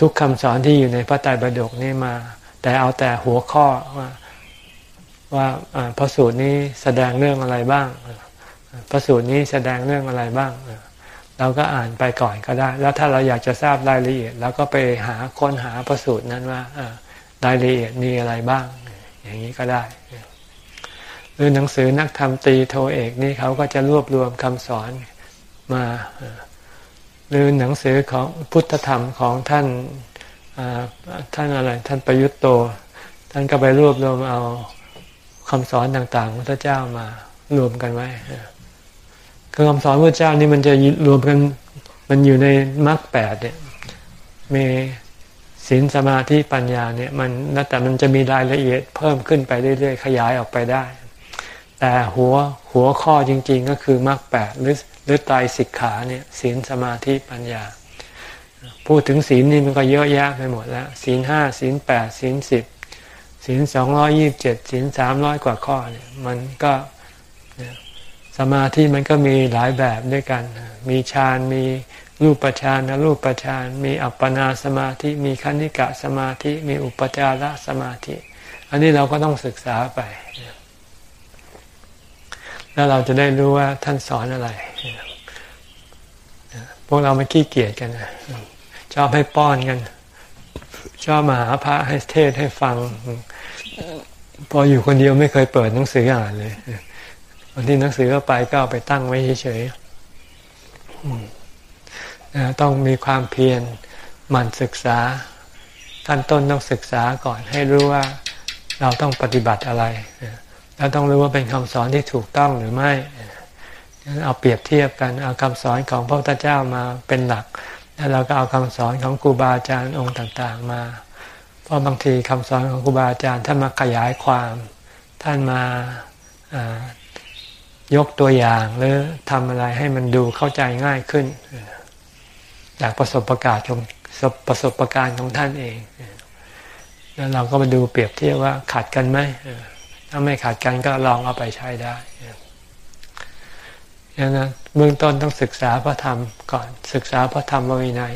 ทุกคำสอนที่อยู่ในพระไตรปิฎกนี่มา แต่เอาแต่หัวข้อว่าว่าพระสูตรนี้แสดงเรื่องอะไรบ้างพระสูตรนี้แสดงเรื่องอะไรบ้าง เราก็อ่านไปก่อนก็ได้ แล้วถ้าเราอยากจะทราบรายละเอียดเราก็ไปหาค้นหาพระสูตรนั้นว่ารายละเอียดมีอะไรบ้าง อย่างนี้ก็ได้ หรือหนังสือนักธรรมตีโทเอกนี่เขาก็จะรวบรวมคำสอนมาหรือหนังสือของพุทธธรรมของท่านท่านอะไรท่านประยุทธ์โต ท่านก็ไปรวบรวมเอาคำสอนต่างๆพระเจ้ามารวมกันไว้ คือคำสอนพระเจ้านี่มันจะรวมกันมันอยู่ในมรรคแปดเนี่ยมีศีลสมาธิปัญญาเนี่ยมันแต่มันจะมีรายละเอียดเพิ่มขึ้นไปเรื่อยๆ ขยายออกไปได้ แต่หัวหัวข้อจริงๆก็คือมรรคแปดหรือหรือตายสิกขาเนี่ยศีลสมาธิปัญญา พูดถึงศีลนี่มันก็เยอะแยะไปหมดแล้วศีลห้าศีลแปดศีลสิบศีลสองร้อยี่บเจ็ดศีลสามร้อยกว่าข้อเนี่ยมันก็ สมาธิมันก็มีหลายแบบด้วยกัน มีฌานมีรูปฌานนะรูปฌานมีอัปปนาสมาธิ มีคณิกะสมาธิ มีอุปจารสมาธิ อันนี้เราก็ต้องศึกษาไป แล้วเราจะได้รู้ว่าท่านสอนอะไร พวกเราไม่ขี้เกียจกันชอบให้ป้อนกัน ชอบมาหาพระให้เทศให้ฟัง พออยู่คนเดียวไม่เคยเปิดหนังสืออ่านเลย วันที่หนังสือก็ไปก็เอาไปตั้งไว้เฉยๆต้องมีความเพียรหมั่นศึกษาขั้นต้นต้องศึกษาก่อนให้รู้ว่าเราต้องปฏิบัติอะไร แล้วต้องรู้ว่าเป็นคำสอนที่ถูกต้องหรือไม่ เอาเปรียบเทียบกัน เอาคำสอนของพระพุทธเจ้ามาเป็นหลัก แล้วเราก็เอาคำสอนของครูบาอาจารย์องค์ต่างๆมา เพราะบางทีคำสอนของครูบาอาจารย์ท่านมาขยายความ ท่านมา ยกตัวอย่างหรือทำอะไรให้มันดูเข้าใจง่ายขึ้น จากประสบการณ์ของประสบการณ์ของท่านเอง แล้วเราก็มาดูเปรียบเทียบว่าขัดกันไหมถ้าไม่ขัดกันก็ลองเอาไปใช้ได้ดังนั้นเบื้องต้นต้องศึกษาพระธรรมก่อนศึกษาพระธรรมวินัย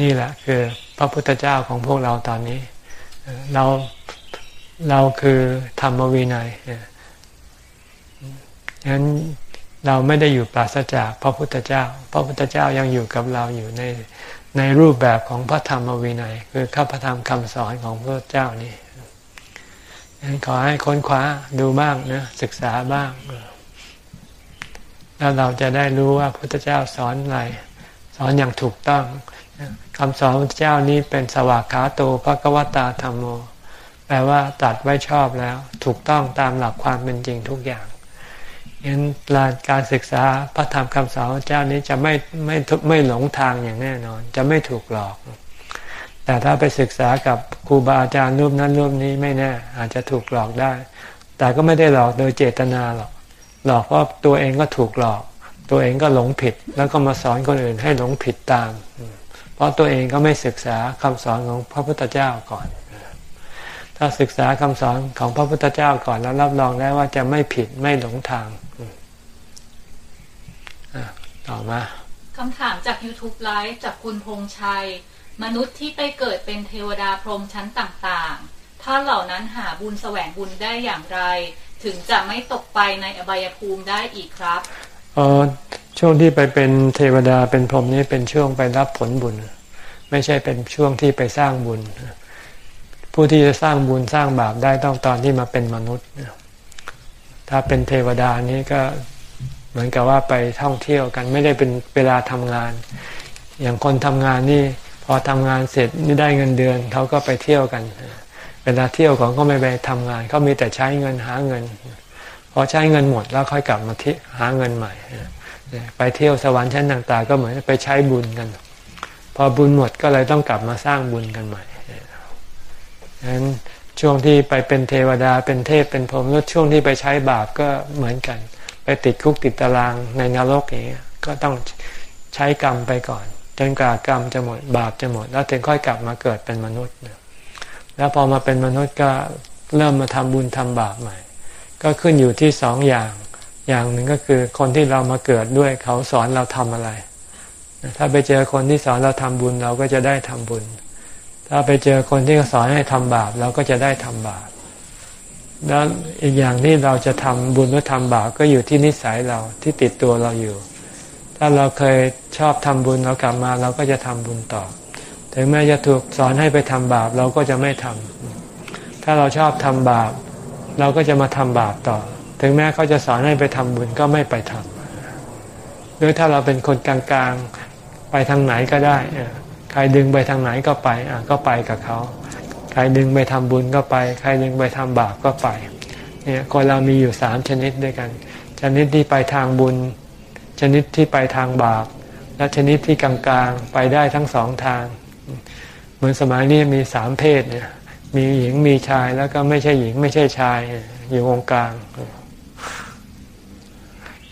นี่แหละคือพระพุทธเจ้าของพวกเราตอนนี้ เราเราคือธรรมวินัย ฉะนั้นเราไม่ได้อยู่ปราศจากพระพุทธเจ้า พระพุทธเจ้ายังอยู่กับเราอยู่ในในรูปแบบของพระธรรมวินัย คือข้าพระธรรมคำสอนของพระเจ้านี่ยังขอให้ค้นคว้าดูบ้างนะศึกษาบ้าง แล้วเราจะได้รู้ว่าพระพุทธเจ้าสอนอะไร สอนอย่างถูกต้องคำสอนพระเจ้านี้เป็นสวากขาโตพระกวตาธรรมโม แปลว่าตัดไว้ชอบแล้ว ถูกต้องตามหลักความเป็นจริงทุกอย่าง ยันการศึกษาพระธรรมคำสอนเจ้านี้จะไม่ไม่ไม่หลงทางอย่างแน่นอน จะไม่ถูกหลอก แต่ถ้าไปศึกษากับครูบาอาจารย์รูปนั้นรูปนี้ไม่แน่ อาจจะถูกหลอกได้ แต่ก็ไม่ได้หลอกโดยเจตนาหรอก หลอกเพราะตัวเองก็ถูกหลอก ตัวเองก็หลงผิด แล้วก็มาสอนคนอื่นให้หลงผิดตาม เพราะตัวเองก็ไม่ศึกษาคำสอนของพระพุทธเจ้าก่อน ถ้าศึกษาคำสอนของพระพุทธเจ้าก่อนแล้วรับรองได้ว่าจะไม่ผิดไม่หลงทางต่อมาคำถามจาก YouTube ไลฟ์จากคุณพงชัย มนุษย์ที่ไปเกิดเป็นเทวดาพรหมชั้นต่างๆ ถ้าเหล่านั้นหาบุญแสวงบุญได้อย่างไร ถึงจะไม่ตกไปในอบายภูมิได้อีกครับออช่วงที่ไปเป็นเทวดาเป็นพรหมนี่เป็นช่วงไปรับผลบุญ ไม่ใช่เป็นช่วงที่ไปสร้างบุญ ผู้ที่จะสร้างบุญสร้างบาปได้ต้องตอนที่มาเป็นมนุษย์ ถ้าเป็นเทวดานี้ก็เหมือนกับว่าไปท่องเที่ยวกันไม่ได้เป็นเวลาทำงาน อย่างคนทำงานนี่พอทำงานเสร็จนี่ได้เงินเดือนเขาก็ไปเที่ยวกัน เวลาเที่ยวของก็ไม่ไปทำงานเขามีแต่ใช้เงินหาเงิน พอใช้เงินหมดแล้วค่อยกลับมาที่หาเงินใหม่ ไปเที่ยวสวรรค์ชั้นต่าง ๆ ก็เหมือนไปใช้บุญกัน พอบุญหมดก็เลยต้องกลับมาสร้างบุญกันใหม่ ดังนั้นช่วงที่ไปเป็นเทวดาเป็นเทพเป็นพรหมแล้วช่วงที่ไปใช้บาปก็เหมือนกัน ไปติดคุกติดตารางในนรกอย่างนี้ก็ต้องใช้กรรมไปก่อน จนกว่ากรรมจะหมดบาปจะหมด แล้วถึงค่อยกลับมาเกิดเป็นมนุษย์แล้วพอมาเป็นมนุษย์ก็เริ่มมาทำบุญทำบาปใหม่ ก็ขึ้นอยู่ที่สองอย่าง อย่างหนึ่งก็คือคนที่เรามาเกิดด้วยเขาสอนเราทำอะไร ถ้าไปเจอคนที่สอนเราทำบุญเราก็จะได้ทำบุญ ถ้าไปเจอคนที่สอนให้ทำบาปเราก็จะได้ทำบาปแล้วอีกอย่างที่เราจะทำบุญหรือทำบาปก็อยู่ที่นิสัยเราที่ติดตัวเราอยู่ ถ้าเราเคยชอบทำบุญเรากลับมาเราก็จะทำบุญต่อ ถึงแม้จะถูกสอนให้ไปทำบาปเราก็จะไม่ทำถ้าเราชอบทำบาป เราก็จะมาทำบาปต่อ ถึงแม้เขาจะสอนให้ไปทำบุญก็ไม่ไปทำหรือถ้าเราเป็นคนกลางๆไปทางไหนก็ได้ ใครดึงไปทางไหนก็ไปก็ไปกับเขา ใครดึงไปทำบุญก็ไป ใครดึงไปทำบาปก็ไป เนี่ยคนเรามีอยู่สามชนิดด้วยกัน ชนิดที่ไปทางบุญ ชนิดที่ไปทางบาป และชนิดที่กลางๆ ไปได้ทั้งสองทาง เหมือนสมัยนี้มีสามเพศเนี่ย มีหญิงมีชายแล้วก็ไม่ใช่หญิงไม่ใช่ชายอยู่วงกลาง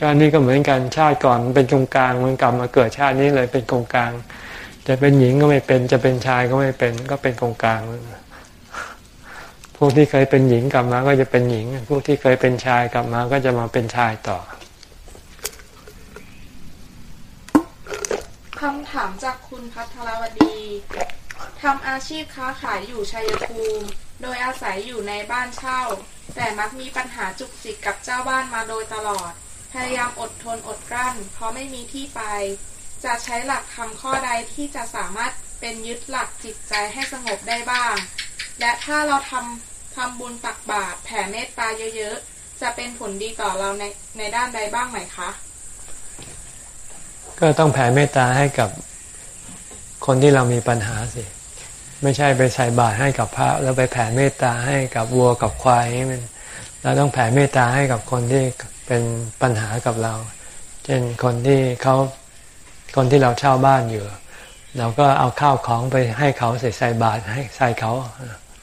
การนี้ก็เหมือนกันชาติก่อนเป็นกงกลางมันกลับมาเกิดชาตินี้เลยเป็นกงกลาง จะเป็นหญิงก็ไม่เป็น จะเป็นชายก็ไม่เป็น ก็เป็นกงกลางพวกที่เคยเป็นหญิงกลับมา ก็จะเป็นหญิง พวกที่เคยเป็นชายกลับมา ก็จะมาเป็นชายต่อคำถามจากคุณพัทรวดีทำอาชีพค้าขายอยู่ชัยภูมิ โดยอาศัยอยู่ในบ้านเช่า แต่มักมีปัญหาจุกจิกกับเจ้าบ้านมาโดยตลอด พยายามอดทนอดกลั้น เพราะไม่มีที่ไป จะใช้หลักคำข้อใดที่จะสามารถเป็นยึดหลักจิตใจให้สงบได้บ้าง และถ้าเราทำทำบุญตักบาตรแผ่เมตตาเยอะๆ จะเป็นผลดีต่อเราในในด้านใดบ้างไหมคะ ก็ต้องแผ่เมตตาให้กับคนที่เรามีปัญหาสิไม่ใช่ไปใส่บาตรให้กับพระ แล้วไปแผ่เมตตาให้กับวัวกับควายนี่มันเราต้องแผ่เมตตาให้กับคนที่เป็นปัญหากับเรา เช่นคนที่เขา คนที่เราเช่าบ้านอยู่ เราก็เอาข้าวของไปให้เขาใส่ใส่บาตรให้ใส่เขา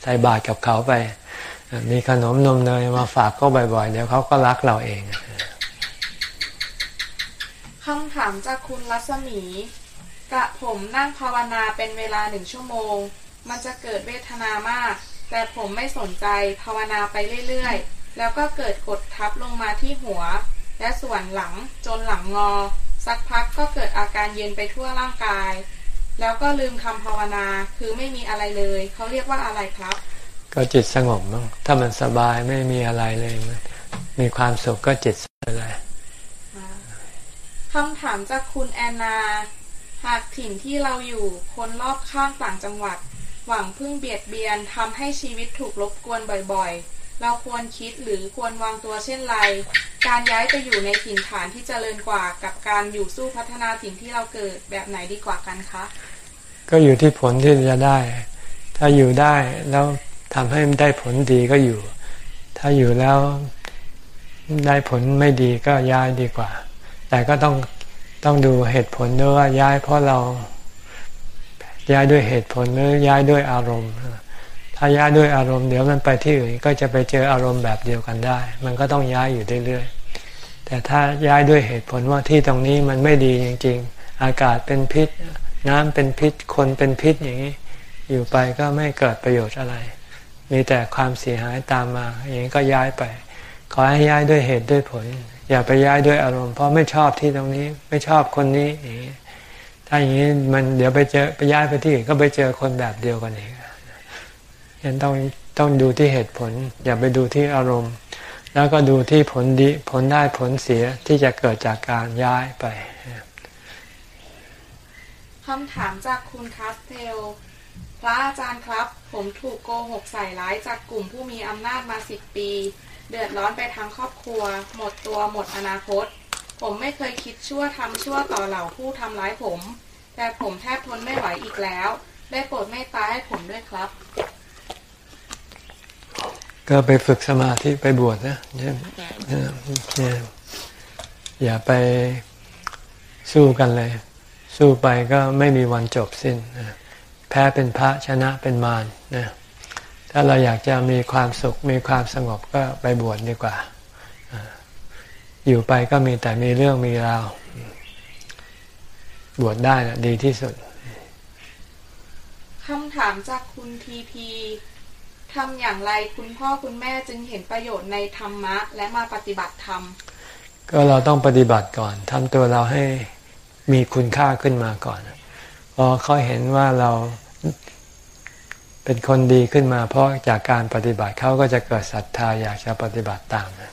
ใส่บาตรกับเขาไป มีขนมนมเนยมาฝากก็บ่อยๆ เดี๋ยวเขาก็รักเราเองคำถามจากคุณรัศมี กระผมนั่งภาวนาเป็นเวลาหนึ่งชั่วโมง มันจะเกิดเวทนามาก แต่ผมไม่สนใจภาวนาไปเรื่อยๆ แล้วก็เกิดกดทับลงมาที่หัว และส่วนหลังจนหลังงอ สักพักก็เกิดอาการเย็นไปทั่วร่างกาย แล้วก็ลืมคำภาวนาคือไม่มีอะไรเลย เขาเรียกว่าอะไรครับ ก็จิตสงบมั้งถ้ามันสบายไม่มีอะไรเลยมันมีความสุขก็จิตสบายคำถามจากคุณแอนนา หากถิ่นที่เราอยู่คนรอบข้างต่างจังหวัด หวังพึ่งเบียดเบียนทำให้ชีวิตถูกรบกวนบ่อยๆ เราควรคิดหรือควรวางตัวเช่นไร การย้ายไปอยู่ในถิ่นฐานที่เจริญกว่ากับการอยู่สู้พัฒนาถิ่นที่เราเกิดแบบไหนดีกว่ากันคะ ก็อยู่ที่ผลที่จะได้ ถ้าอยู่ได้แล้วทำให้ได้ผลดีก็อยู่ ถ้าอยู่แล้วได้ผลไม่ดีก็ย้ายดีกว่า แต่ก็ต้องต้องดูเหตุผลด้วยว่าย้ายเพราะเราย้ายด้วยเหตุผลหรือย้ายด้วยอารมณ์ ถ้าย้ายด้วยอารมณ์เดี๋ยวมันไปที่อื่นก็จะไปเจออารมณ์แบบเดียวกันได้ มันก็ต้องย้ายอยู่เรื่อยๆแต่ถ้าย้ายด้วยเหตุผลว่าที่ตรงนี้มันไม่ดีจริง ๆ อากาศเป็นพิษ น้ำเป็นพิษ คนเป็นพิษอย่างนี้ อยู่ไปก็ไม่เกิดประโยชน์อะไร มีแต่ความเสียหายตามมา อย่างนี้ก็ย้ายไป ขอให้ย้ายด้วยเหตุด้วยผล อย่าไปย้ายด้วยอารมณ์เพราะไม่ชอบที่ตรงนี้ไม่ชอบคนนี้อย่างนี้ถ้าอย่างนี้มันเดี๋ยวไปเจอไปย้ายไปที่อื่นก็ไปเจอคนแบบเดียวกันเอง ยังต้องต้องดูที่เหตุผล อย่าไปดูที่อารมณ์ แล้วก็ดูที่ผลดีผลได้ผลเสียที่จะเกิดจากการย้ายไปคำถามจากคุณคาสเทลพระอาจารย์ครับ ผมถูกโกหกใส่ร้ายจากกลุ่มผู้มีอำนาจมาสิบปี เดือดร้อนไปทั้งครอบครัว หมดตัวหมดอนาคต ผมไม่เคยคิดชั่วทำชั่วต่อเหล่าผู้ทำร้ายผม แต่ผมแทบทนไม่ไหวอีกแล้ว ได้โปรดเมตตาให้ผมด้วยครับ ก็ไปฝึกสมาธิไปบวชนะเนี่ยอย่าไปสู้กันเลย สู้ไปก็ไม่มีวันจบสิ้น แพ้เป็นพระชนะเป็นมารนะถ้าเราอยากจะมีความสุขมีความสงบก็ไปบวชดีกว่า อยู่ไปก็มีแต่มีเรื่องมีราว บวชได้นะดีที่สุดคำถามจากคุณทีพี ทำอย่างไรคุณพ่อคุณแม่จึงเห็นประโยชน์ในธรรมะ และมาปฏิบัติธรรม ก็เราต้องปฏิบัติก่อนทำตัวเราให้มีคุณค่าขึ้นมาก่อนพอเขาเห็นว่าเราเป็นคนดีขึ้นมา เพราะจากการปฏิบัติเขาก็จะเกิดศรัทธาอยากจะปฏิบัติตามนะ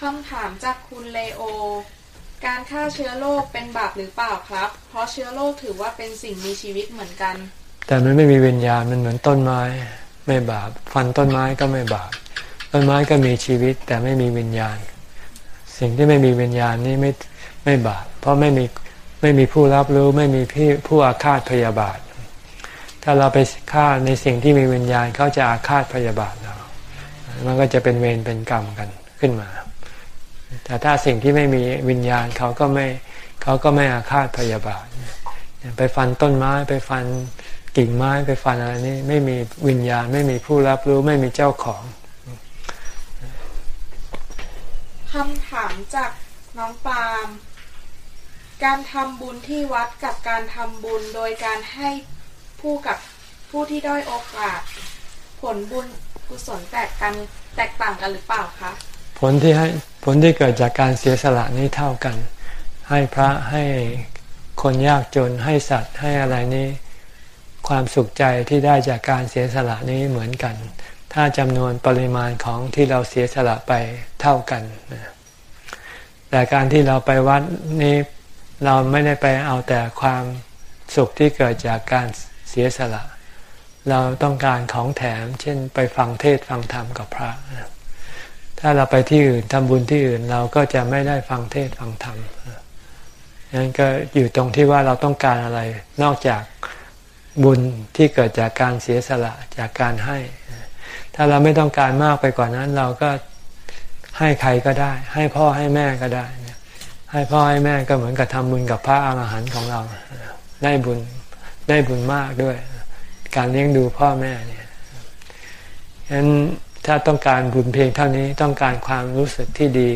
คำถามจากคุณเลโอ การฆ่าเชื้อโรคเป็นบาปหรือเปล่าครับ เพราะเชื้อโรคถือว่าเป็นสิ่งมีชีวิตเหมือนกัน แต่มันไม่มีวิญญาณมันเหมือนต้นไม้ไม่บาป ฟันต้นไม้ก็ไม่บาป ต้นไม้ก็มีชีวิต แต่ไม่มีวิญญาณ สิ่งที่ไม่มีวิญญาณนี่ไม่ไม่บาป เพราะไม่มีไม่มีผู้รับรู้ไม่มีพี่ผู้อาฆาตพยาบาท ถ้าเราไปฆ่าในสิ่งที่มีวิญญาณเขาจะอาฆาตพยาบาทเรา มันก็จะเป็นเวรเป็นกรรมกันขึ้นมา แต่ถ้าสิ่งที่ไม่มีวิญญาณเขาก็ไม่เขาก็ไม่อาฆาตพยาบาท ไปฟันต้นไม้ไปฟัน กิ่งไม้ไปฟันอะไรนี่ไม่มีวิญญาณ ไม่มีผู้รับรู้ไม่มีเจ้าของคำถามจากน้องปาล์มการทำบุญที่วัดกับการทำบุญโดยการให้ผู้กับผู้ที่ด้อยโอกาส ผลบุญกุศลแตกกันแตกต่างกันหรือเปล่าคะผลที่ให้ผลที่เกิดจากการเสียสละนี้เท่ากัน ให้พระให้คนยากจนให้สัตว์ให้อะไรนี้ ความสุขใจที่ได้จากการเสียสละนี้เหมือนกัน ถ้าจำนวนปริมาณของที่เราเสียสละไปเท่ากัน แต่การที่เราไปวัดนี้เราไม่ได้ไปเอาแต่ความสุขที่เกิดจากการเสียสละ เราต้องการของแถม เช่นไปฟังเทศฟังธรรมกับพระ ถ้าเราไปที่อื่นทำบุญที่อื่นเราก็จะไม่ได้ฟังเทศฟังธรรมนั้นก็อยู่ตรงที่ว่าเราต้องการอะไรนอกจาก บุญที่เกิดจากการเสียสละจากการให้ ถ้าเราไม่ต้องการมากไปกว่านั้น เราก็ให้ใครก็ได้ ให้พ่อให้แม่ก็ได้ ให้พ่อให้แม่ก็เหมือนกับทำบุญกับพระอาหารหันต์ของเรา ได้บุญได้บุญมากด้วย การเลี้ยงดูพ่อแม่เนี่ยฉะนั้นถ้าต้องการบุญเพียงเท่านี้ต้องการความรู้สึกที่ดี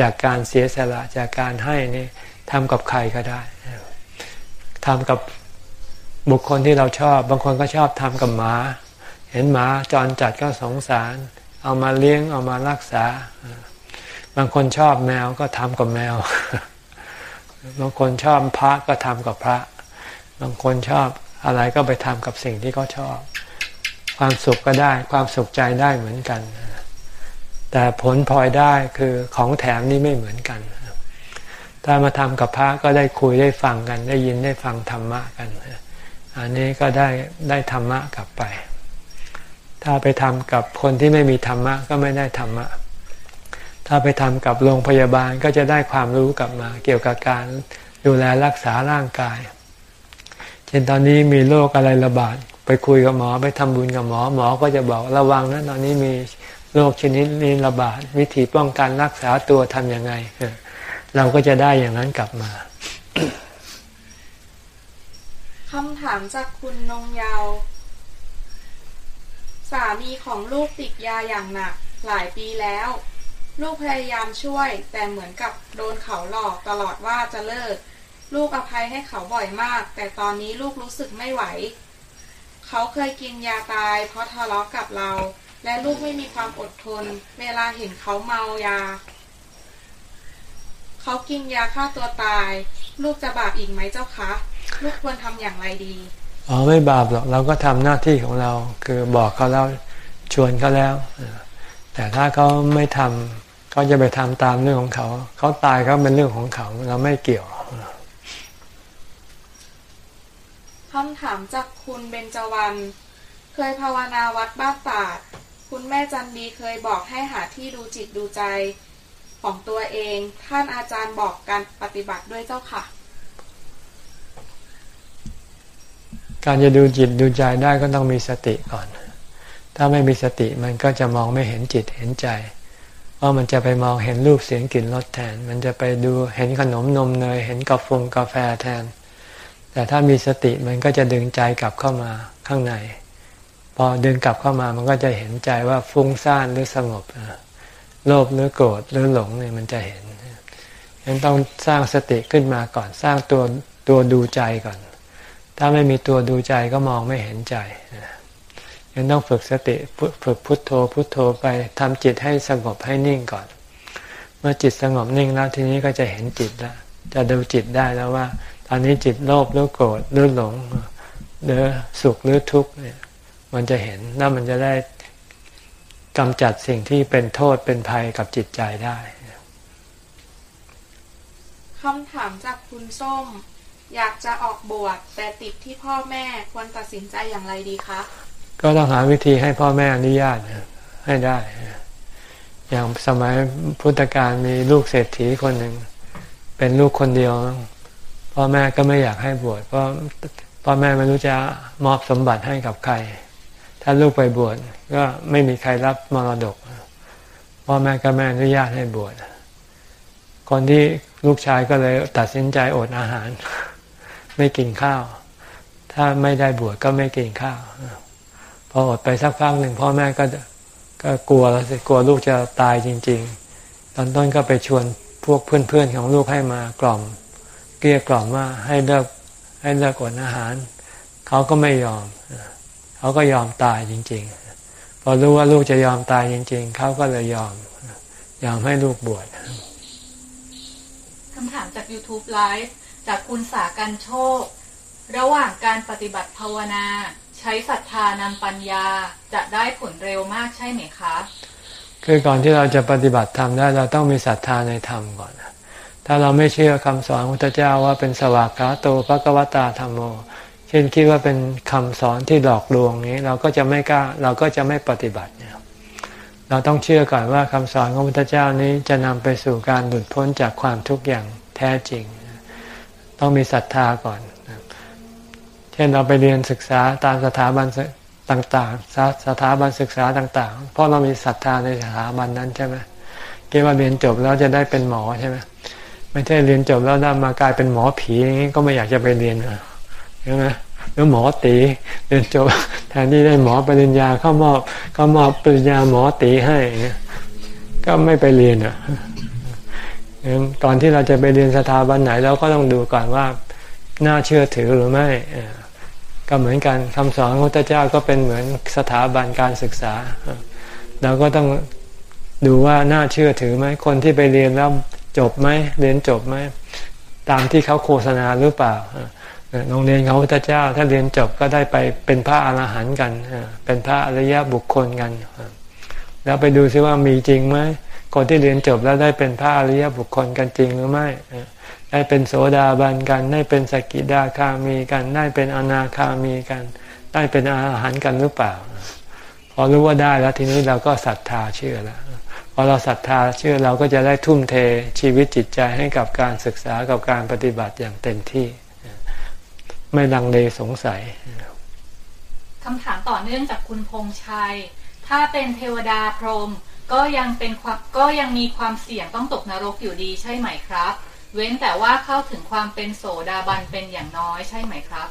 จากการเสียสละจากการให้นี่ทำกับใครก็ได้ทำกับ บุคคลที่เราชอบ บางคนก็ชอบทำกับหมา เห็นหมาจรจัดก็สงสาร เอามาเลี้ยงเอามารักษา บางคนชอบแมวก็ทำกับแมว บางคนชอบพระก็ทำกับพระ บางคนชอบอะไรก็ไปทำกับสิ่งที่เขาชอบ ความสุขก็ได้ ความสุขใจได้เหมือนกัน แต่ผลพลอยได้คือของแถมนี่ไม่เหมือนกันถ้ามาทำกับพระก็ได้คุยได้ฟังกัน ได้ยินได้ฟังธรรมะกัน อันนี้ก็ได้ได้ธรรมะกลับไป ถ้าไปทำกับคนที่ไม่มีธรรมะก็ไม่ได้ธรรมะ ถ้าไปทำกับโรงพยาบาลก็จะได้ความรู้กลับมา เกี่ยวกับการดูแลรักษาร่างกาย เช่นตอนนี้มีโรคอะไรระบาด ไปคุยกับหมอไปทำบุญกับหมอ หมอก็จะบอกระวังนะตอนนี้มีโรคชนิดนี้ระบาด วิธีป้องกันรักษาตัวทำยังไง เราก็จะได้อย่างนั้นกลับมา คำถามจากคุณนงยาว สามีของลูกติดยาอย่างหนัก หลายปีแล้ว ลูกพยายามช่วย แต่เหมือนกับโดนเขาหลอกตลอดว่าจะเลิก ลูกอภัยให้เขาบ่อยมาก แต่ตอนนี้ลูกรู้สึกไม่ไหว เขาเคยกินยาตาย เพราะทะเลาะกับเรา และลูกไม่มีความอดทน เวลาเห็นเขาเมายา เขากินยาฆ่าตัวตาย ลูกจะบาปอีกไหมเจ้าคะ ลูกควรทำอย่างไรดีอ๋อไม่บาปหรอกเราก็ทำหน้าที่ของเรา คือบอกเขาแล้วชวนเขาแล้ว แต่ถ้าเขาไม่ทำเขาจะไปทำตามเรื่องของเขาเขาตายก็เป็นเรื่องของเขาเราไม่เกี่ยวคำถามจากคุณเบญจวรรณเคยภาวนาวัดบ้านตาดคุณแม่จันดีเคยบอกให้หาที่ดูจิตดูใจของตัวเอง ท่านอาจารย์บอกการปฏิบัติด้วยเจ้าค่ะ การจะดูจิตดูใจได้ก็ต้องมีสติก่อน ถ้าไม่มีสติมันก็จะมองไม่เห็นจิตเห็นใจ เพราะมันจะไปมองเห็นรูปเสียงกลิ่นรสแทน มันจะไปดูเห็นขนมนมเนย เห็นกาแฟกาแฟแทน แต่ถ้ามีสติมันก็จะดึงใจกลับเข้ามาข้างใน พอดึงกลับเข้ามามันก็จะเห็นใจว่าฟุ้งซ่านหรือสงบ โลภหรือโกรธหรือหลงเนี่ยมันจะเห็นฉะนั้นต้องสร้างสติขึ้นมาก่อนสร้างตัวตัวดูใจก่อน ถ้าไม่มีตัวดูใจก็มองไม่เห็นใจยังต้องฝึกสติฝึกพุทโธพุทโธไปทำจิตให้สงบให้นิ่งก่อน เมื่อจิตสงบนิ่งแล้วทีนี้ก็จะเห็นจิตแล้วจะดูจิตได้แล้วว่า ตอนนี้จิตโลภหรือโกรธหรือหลงหรือสุขหรือทุกข์เนี่ยมันจะเห็นแล้วมันจะได้กำจัดสิ่งที่เป็นโทษเป็นภัยกับจิตใจได้คำถามจากคุณส้ม อยากจะออกบวชแต่ติดที่พ่อแม่ควรตัดสินใจอย่างไรดีคะ ก็ต้องหาวิธีให้พ่อแม่อนุญาตให้ได้ อย่างสมัยพุทธกาลมีลูกเศรษฐีคนหนึ่ง เป็นลูกคนเดียว พ่อแม่ก็ไม่อยากให้บวชเพราะพ่อแม่ไม่รู้จะมอบสมบัติให้กับใคร ถ้าลูกไปบวชก็ไม่มีใครรับมรดก พ่อแม่ก็ไม่อนุญาตให้บวชคนที่ลูกชายก็เลยตัดสินใจอดอาหาร ไม่กินข้าว ถ้าไม่ได้บวชก็ไม่กินข้าวพออดไปสักพักหนึ่งพ่อแม่ก็ก็กลัวแล้วสิกลัวลูกจะตายจริง ๆ ตอนต้นก็ไปชวนพวกเพื่อนๆของลูกให้มากล่อม เกลี้ยกล่อมว่าให้เลิกให้เลิกอดอาหาร เขาก็ไม่ยอม เขาก็ยอมตายจริง ๆ พอรู้ว่าลูกจะยอมตายจริง ๆ เขาก็เลยยอม ยอมให้ลูกบวชคำถามจาก YouTube Live จากคุณสากันโชค ระหว่างการปฏิบัติภาวนา ใช้ศรัทธานำปัญญาจะได้ผลเร็วมากใช่ไหมคะ คือก่อนที่เราจะปฏิบัติธรรมได้เราต้องมีศรัทธาในธรรมก่อน ถ้าเราไม่เชื่อคำสอนพระพุทธเจ้าว่าเป็นสวากขาโตพระกวตาธรรมโม เช่นคิดว่าเป็นคำสอนที่หลอกลวงนี้ เราก็จะไม่กล้าเราก็จะไม่ปฏิบัติเนี่ยเราต้องเชื่อก่อนว่าคำสอนของพระพุทธเจ้านี้จะนำไปสู่การหลุดพ้นจากความทุกข์อย่างแท้จริง ต้องมีศรัทธาก่อน เช่นเราไปเรียนศึกษาตามสถาบันต่างๆ สถาบันศึกษาต่าง ๆ เพราะเรามีศรัทธาในสถาบันนั้นใช่ไหมเกี่ว่าเรียนจบแล้วจะได้เป็นหมอใช่ไหมไม่ใช่เรียนจบแล้วได้มากลายเป็นหมอผีอย่างนี้ก็ไม่อยากจะไปเรียนใช่ไหมหรือหมอตีเรียนจบแทนที่ได้หมอปริญญาเขามอบเขามอบปริญญาหมอตีให้ก็ไม่ไปเรียนอะ ก่อนที่เราจะไปเรียนสถาบันไหนเราก็ต้องดูก่อนว่าน่าเชื่อถือหรือไม่ก็เหมือนกันคำสอนของพระเจ้าก็เป็นเหมือนสถาบันการศึกษา เราก็ต้องดูว่าน่าเชื่อถือไหมคนที่ไปเรียนแล้วจบไหมเรียนจบไหมตามที่เขาโฆษณาหรือเปล่าโรงเรียนของพระเจ้า ถ้าเรียนจบก็ได้ไปเป็นพระอรหันต์กันเป็นพระอริยบุคคลกัน แล้วไปดูซิว่ามีจริงไหม คนที่เรียนจบแล้วได้เป็นพระอริยบุคคลกันจริงหรือไม่ ได้เป็นโสดาบันกัน ได้เป็นสกิดาคามีกัน ได้เป็นอนาคามีกัน ได้เป็นอาหารกันหรือเปล่า พอรู้ว่าได้แล้วทีนี้เราก็ศรัทธาเชื่อแล้วพอเราศรัทธาเชื่อเราก็จะได้ทุ่มเทชีวิตจิตใจให้กับการศึกษากับการปฏิบัติอย่างเต็มที่ ไม่ลังเลสงสัยคำถามต่อเนื่องจากคุณพงชัย ถ้าเป็นเทวดาพรหม ก็ยังเป็นความก็ยังมีความเสี่ยงต้องตกนรกอยู่ดีใช่ไหมครับ เว้นแต่ว่าเข้าถึงความเป็นโสดาบันเป็นอย่างน้อยใช่ไหมครับ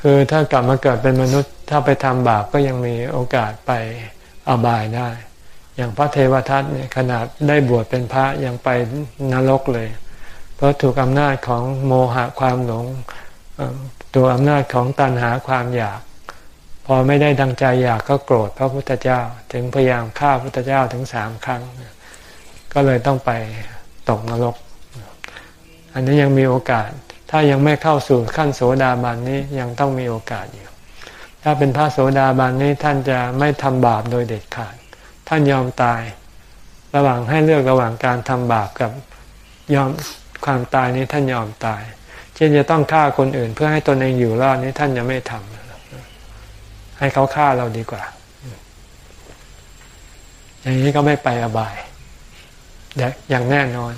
คือถ้ากลับมาเกิดเป็นมนุษย์ถ้าไปทำบาปก็ยังมีโอกาสไปอบายได้ อย่างพระเทวทัตเนี่ยขนาดได้บวชเป็นพระยังไปนรกเลย เพราะถูกอำนาจของโมหะความหลงตัวอำนาจของตัณหาความอยาก อไม่ได้ดังใจอยากก็โกรธพระพุทธเจ้า ถึงพยายามฆ่าพระพุทธเจ้าถึงสามครั้ง ก็เลยต้องไปตกนรก อันนี้ยังมีโอกาส ถ้ายังไม่เข้าสู่ขั้นโสดาบันนี้ยังต้องมีโอกาสอยู่ ถ้าเป็นพระโสดาบันนี้ท่านจะไม่ทำบาปโดยเด็ดขาด ท่านยอมตาย ระหว่างให้เลือกระหว่างการทำบาปกับยอมความตายนี้ท่านยอมตาย เช่นจะต้องฆ่าคนอื่นเพื่อให้ตนเองอยู่รอดนี้ท่านจะไม่ทำ ให้เขาฆ่าเราดีกว่า อย่างนี้ก็ไม่ไปอบายอย่างแน่นอน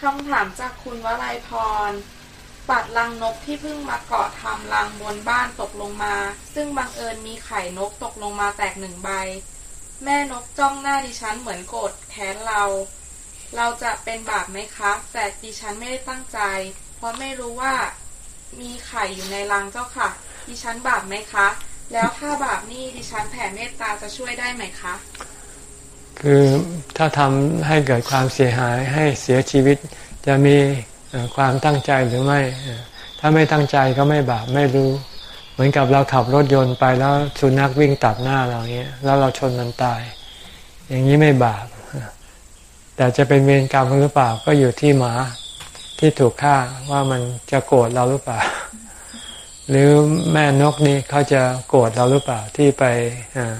คำถามจากคุณวลัยพรปัดลังนกที่เพิ่งมาเกาะทำรังบนบ้านตกลงมา ซึ่งบังเอิญมีไข่นกตกลงมาแตกหนึ่งใบ แม่นกจ้องหน้าดิฉันเหมือนโกรธแค้นเรา เราจะเป็นบาปไหมคะ แต่ดิฉันไม่ได้ตั้งใจ เพราะไม่รู้ว่ามีไข่อยู่ในรังเจ้าค่ะ ดิฉันบาปไหมคะ แล้วถ้าบาปนี่ดิฉันแผ่เมตตาจะช่วยได้ไหมคะ คือถ้าทำให้เกิดความเสียหายให้เสียชีวิตจะมีความตั้งใจหรือไม่ ถ้าไม่ตั้งใจก็ไม่บาปไม่รู้ เหมือนกับเราขับรถยนต์ไปแล้วสุนัขวิ่งตัดหน้าเราเงี้ยแล้วเราชนมันตาย อย่างนี้ไม่บาป แต่จะเป็นเวรกรรมหรือเปล่าก็อยู่ที่หมาที่ถูกฆ่าว่ามันจะโกรธเราหรือเปล่า หรือแม่นกนี่เขาจะโกรธเราหรือเปล่าที่ไปอ่า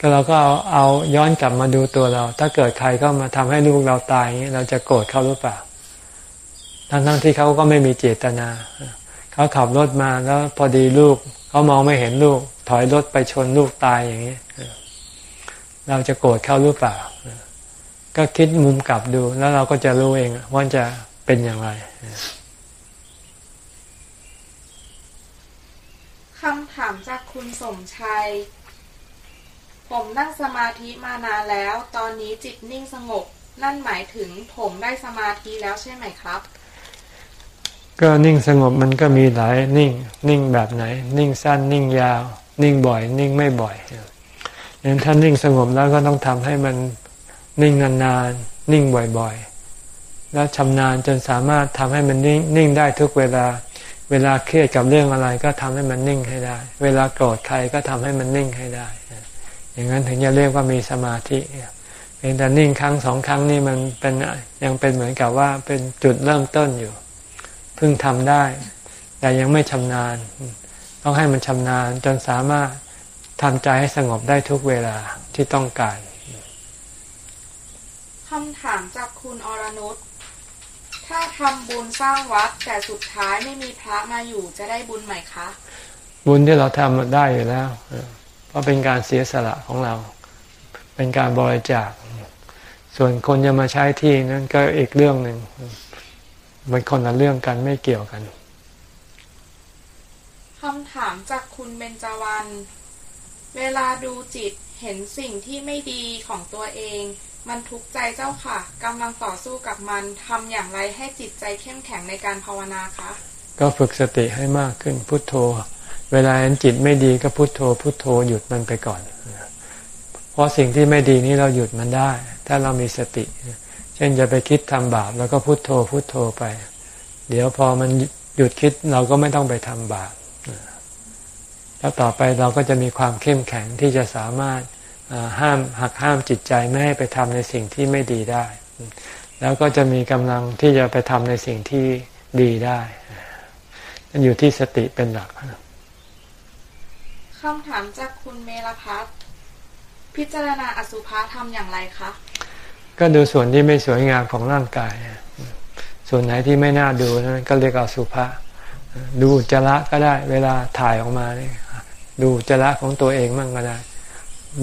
ก็เราก็เอาเอาย้อนกลับมาดูตัวเรา ถ้าเกิดใครก็มาทำให้ลูกเราตายอย่างนี้เราจะโกรธเขาหรือเปล่า ทั้งทั้งที่เขาก็ไม่มีเจตนาเขาขับรถมาแล้วพอดีลูกเขามองไม่เห็นลูก ถอยรถไปชนลูกตายอย่างนี้เราจะโกรธเขาหรือเปล่า ก็คิดมุมกลับดูแล้วเราก็จะรู้เองว่าจะเป็นอย่างไร คำ ถามจากคุณสมชัย ผมนั่งสมาธิมานานแล้ว ตอนนี้จิตนิ่งสงบ นั่นหมายถึงผมได้สมาธิแล้วใช่ไหมครับ ก็นิ่งสงบมันก็มีหลายนิ่ง นิ่งแบบไหน นิ่งสั้น นิ่งยาว นิ่งบ่อย นิ่งไม่บ่อยอย่างถ้านิ่งสงบแล้วก็ต้องทำให้มันนิ่งนานๆ นิ่งบ่อยๆ แล้วชำนาญจนสามารถทำให้มันนิ่งนิ่งได้ทุกเวลา เวลาเครียดกับเรื่องอะไรก็ทำให้มันนิ่งให้ได้ เวลาโกรธใครก็ทำให้มันนิ่งให้ได้ อย่างนั้นถึงจะเรียกว่ามีสมาธิเพียงแต่นิ่งครั้งสองครั้งนี่มันเป็นยังเป็นเหมือนกับว่าเป็นจุดเริ่มต้นอยู่ เพิ่งทำได้ แต่ยังไม่ชำนาญ ต้องให้มันชำนาญจนสามารถทำใจให้สงบได้ทุกเวลาที่ต้องการคำถามจากคุณอรนุช ถ้าทำบุญสร้างวัดแต่สุดท้ายไม่มีพระมาอยู่จะได้บุญไหมคะ บุญที่เราทำได้อยู่แล้วเออเพราะเป็นการเสียสละของเรา เป็นการบริจาค ส่วนคนจะมาใช้ที่นั้นก็อีกเรื่องหนึ่งมันคนละเรื่องกันไม่เกี่ยวกันคำถามจากคุณเบญจวรรณเวลาดูจิตเห็นสิ่งที่ไม่ดีของตัวเอง มันทุกข์ใจเจ้าค่ะกำลังต่อสู้กับมันทำอย่างไรให้จิตใจเข้มแข็งในการภาวนาคะก็ฝึกสติให้มากขึ้นพุทโธ เวลาจิตไม่ดีก็พุทโธ พุทโธหยุดมันไปก่อน เพราะสิ่งที่ไม่ดีนี้เราหยุดมันได้ ถ้าเรามีสติ เช่นจะไปคิดทำบาปแล้วก็พุทโธพุทโธไป เดี๋ยวพอมันหยุดคิดเราก็ไม่ต้องไปทำบาปแล้วต่อไปเราก็จะมีความเข้มแข็งที่จะสามารถ ห้ามหักห้ามจิตใจไม่ให้ไปทำในสิ่งที่ไม่ดีได้ แล้วก็จะมีกำลังที่จะไปทำในสิ่งที่ดีได้มันอยู่ที่สติเป็นหลักคำถามจากคุณเมลพัฒน์พิจารณาอสุภะทำอย่างไรคะ ก็ดูส่วนที่ไม่สวยงามของร่างกาย ส่วนไหนที่ไม่น่าดูนั้นก็เรียกอสุภะดูอุจจาระก็ได้ เวลาถ่ายออกมาเนี่ยดูอุจจาระของตัวเองมั่งก็ได้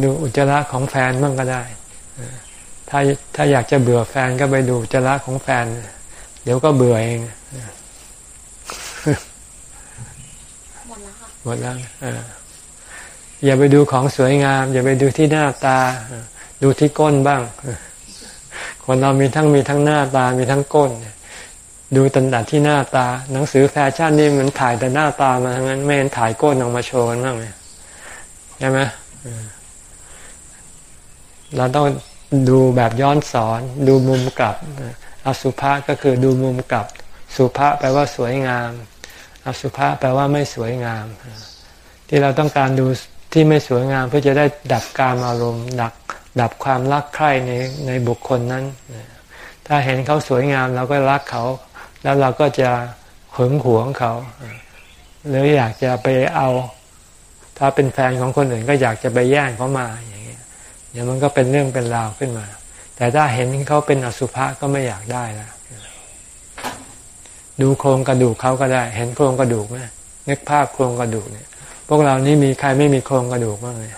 ดูอุจจาระของแฟนมั่งก็ได้ถ้าถ้าอยากจะเบื่อแฟนก็ไปดูอุจจาระของแฟน เดี๋ยวก็เบื่อเองหมดแล้วค่ะหมดแล้วเอออย่าไปดูของสวยงาม อย่าไปดูที่หน้าตา ดูที่ก้นบ้างคนเรามีทั้งมีทั้งหน้าตา มีทั้งก้น ดูตันดัดที่หน้าตา หนังสือแฟชั่นนี่มันถ่ายแต่หน้าตามาทั้งนั้น ไม่เห็นถ่ายก้นออกมาโชว์กันบ้างเลยใช่ไหม เราต้องดูแบบย้อนสอน ดูมุมกลับอสุภะก็คือดูมุมกลับ สุภะแปลว่าสวยงาม อสุภะแปลว่าไม่สวยงาม ที่เราต้องการดูที่ไม่สวยงามเพื่อจะได้ดับการอารมณ์ดับดับความรักใคร่ในในบุคคลนั้น ถ้าเห็นเขาสวยงามเราก็รักเขา แล้วเราก็จะหึงหวงเขา หรืออยากจะไปเอา ถ้าเป็นแฟนของคนอื่นก็อยากจะไปแย่งเขามาอย่าง เงี้ยเดี๋ยวมันก็เป็นเรื่องเป็นราวขึ้นมา แต่ถ้าเห็นเขาเป็นอสุภะก็ไม่อยากได้แล้วดูโครงกระดูกเขาก็ได้ เห็นโครงกระดูกไหมนึกภาพโครงกระดูกเนี่ย พวกเรานี่มีใครไม่มีโครงกระดูกบ้างเลย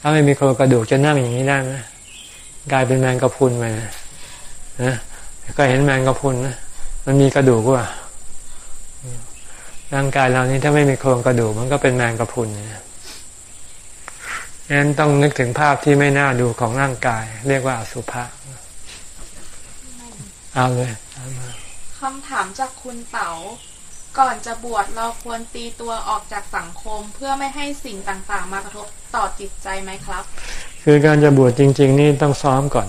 ถ้าไม่มีโครงกระดูกจะนั่งอย่างนี้ได้ไหมกลายเป็นแมงกะพุนไปนะนะก็เห็นแมงกะพุนนะมันมีกระดูกว่าร่างกายเรานี้ถ้าไม่มีโครงกระดูก มันก็เป็นแมงกะพุนนะ งั้นต้องนึกถึงภาพที่ไม่น่าดูของร่างกาย เรียกว่าอสุภะเอาเลยเอามาคำถามจากคุณเต๋าก่อนจะบวชเราควรตีตัวออกจากสังคมเพื่อไม่ให้สิ่งต่างๆ มากระทบต่อจิตใจไหมครับ คือการจะบวชจริง ๆ นี่ต้องซ้อมก่อน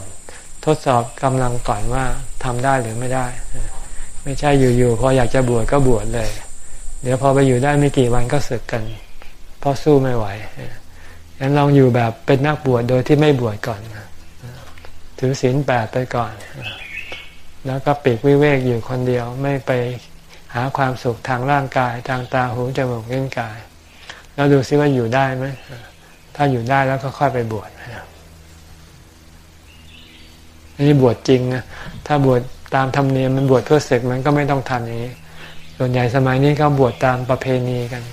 ทดสอบกำลังก่อนว่าทำได้หรือไม่ได้ ไม่ใช่อยู่ๆพออยากจะบวชก็บวชเลย เดี๋ยวพอไปอยู่ได้ไม่กี่วันก็สึกกัน เพราะสู้ไม่ไหว งั้นลองอยู่แบบเป็นนักบวชโดยที่ไม่บวชก่อนถือศีลแปดไปก่อน แล้วก็ปีกวิเวกอยู่คนเดียวไม่ไปหาความสุขทางร่างกาย ทางตาหูจมูกเล่นกาย แล้วดูซิว่าอยู่ได้ไหมถ้าอยู่ได้แล้วก็ค่อยไปบวชอันนี้บวชจริงนะถ้าบวชตามธรรมเนียมมันบวชเพื่อศึกมันก็ไม่ต้องทำอย่างนี้ ส่วนใหญ่สมัยนี้ก็บวชตามประเพณีกัน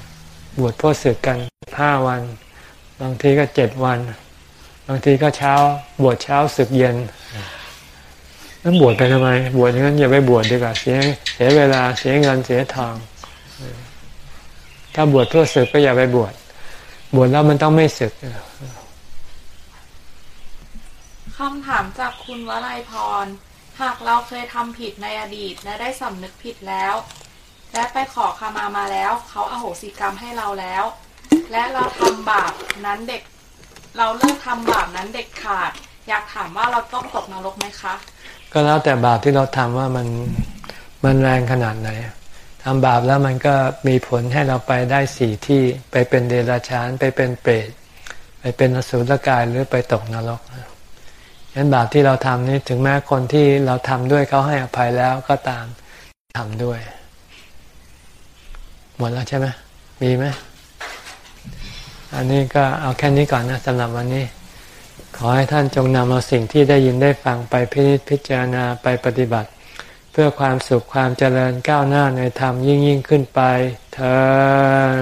บวชเพื่อศึกกันห้าวัน บางทีก็เจ็ดวัน บางทีก็เช้า บวชเช้าศึกเย็นนั้นบวชไปทำไม บวชอย่างนั้นอย่าไปบวชดีกว่าเสียเสียเวลาเสียเงินเสียทอง ถ้าบวชเพื่อศึกก็อย่าไปบวชบวชแล้วมันต้องไม่ศึกคำถามจากคุณวลัยพร หากเราเคยทำผิดในอดีตและได้สำนึกผิดแล้ว และไปขอขมามาแล้ว เขาอาโหสิกรรมให้เราแล้ว และเราทำบาปนั้นเด็ก เราเลิกทำบาปนั้นเด็กขาด อยากถามว่าเราต้องตกนรกไหมคะ ก็แล้วแต่บาปที่เราทำว่ามันมันแรงขนาดไหนทำบาปแล้วมันก็มีผลให้เราไปได้สี่ที่ไปเป็นเดรัจฉานไปเป็นเปรตไปเป็นอสุรกายหรือไปตกนรกฉะนั้นบาปที่เราทำนี่ถึงแม้คนที่เราทำด้วยเขาให้อภัยแล้วก็ตามทำด้วย หมดแล้วใช่ไหมมีไหม อันนี้ก็เอาแค่นี้ก่อนนะสำหรับวันนี้ ขอให้ท่านจงนำเอาสิ่งที่ได้ยินได้ฟังไปพิจพิจารณาไปปฏิบัติ เพื่อความสุขความเจริญก้าวหน้าในธรรมยิ่งยิ่งขึ้นไปเธอ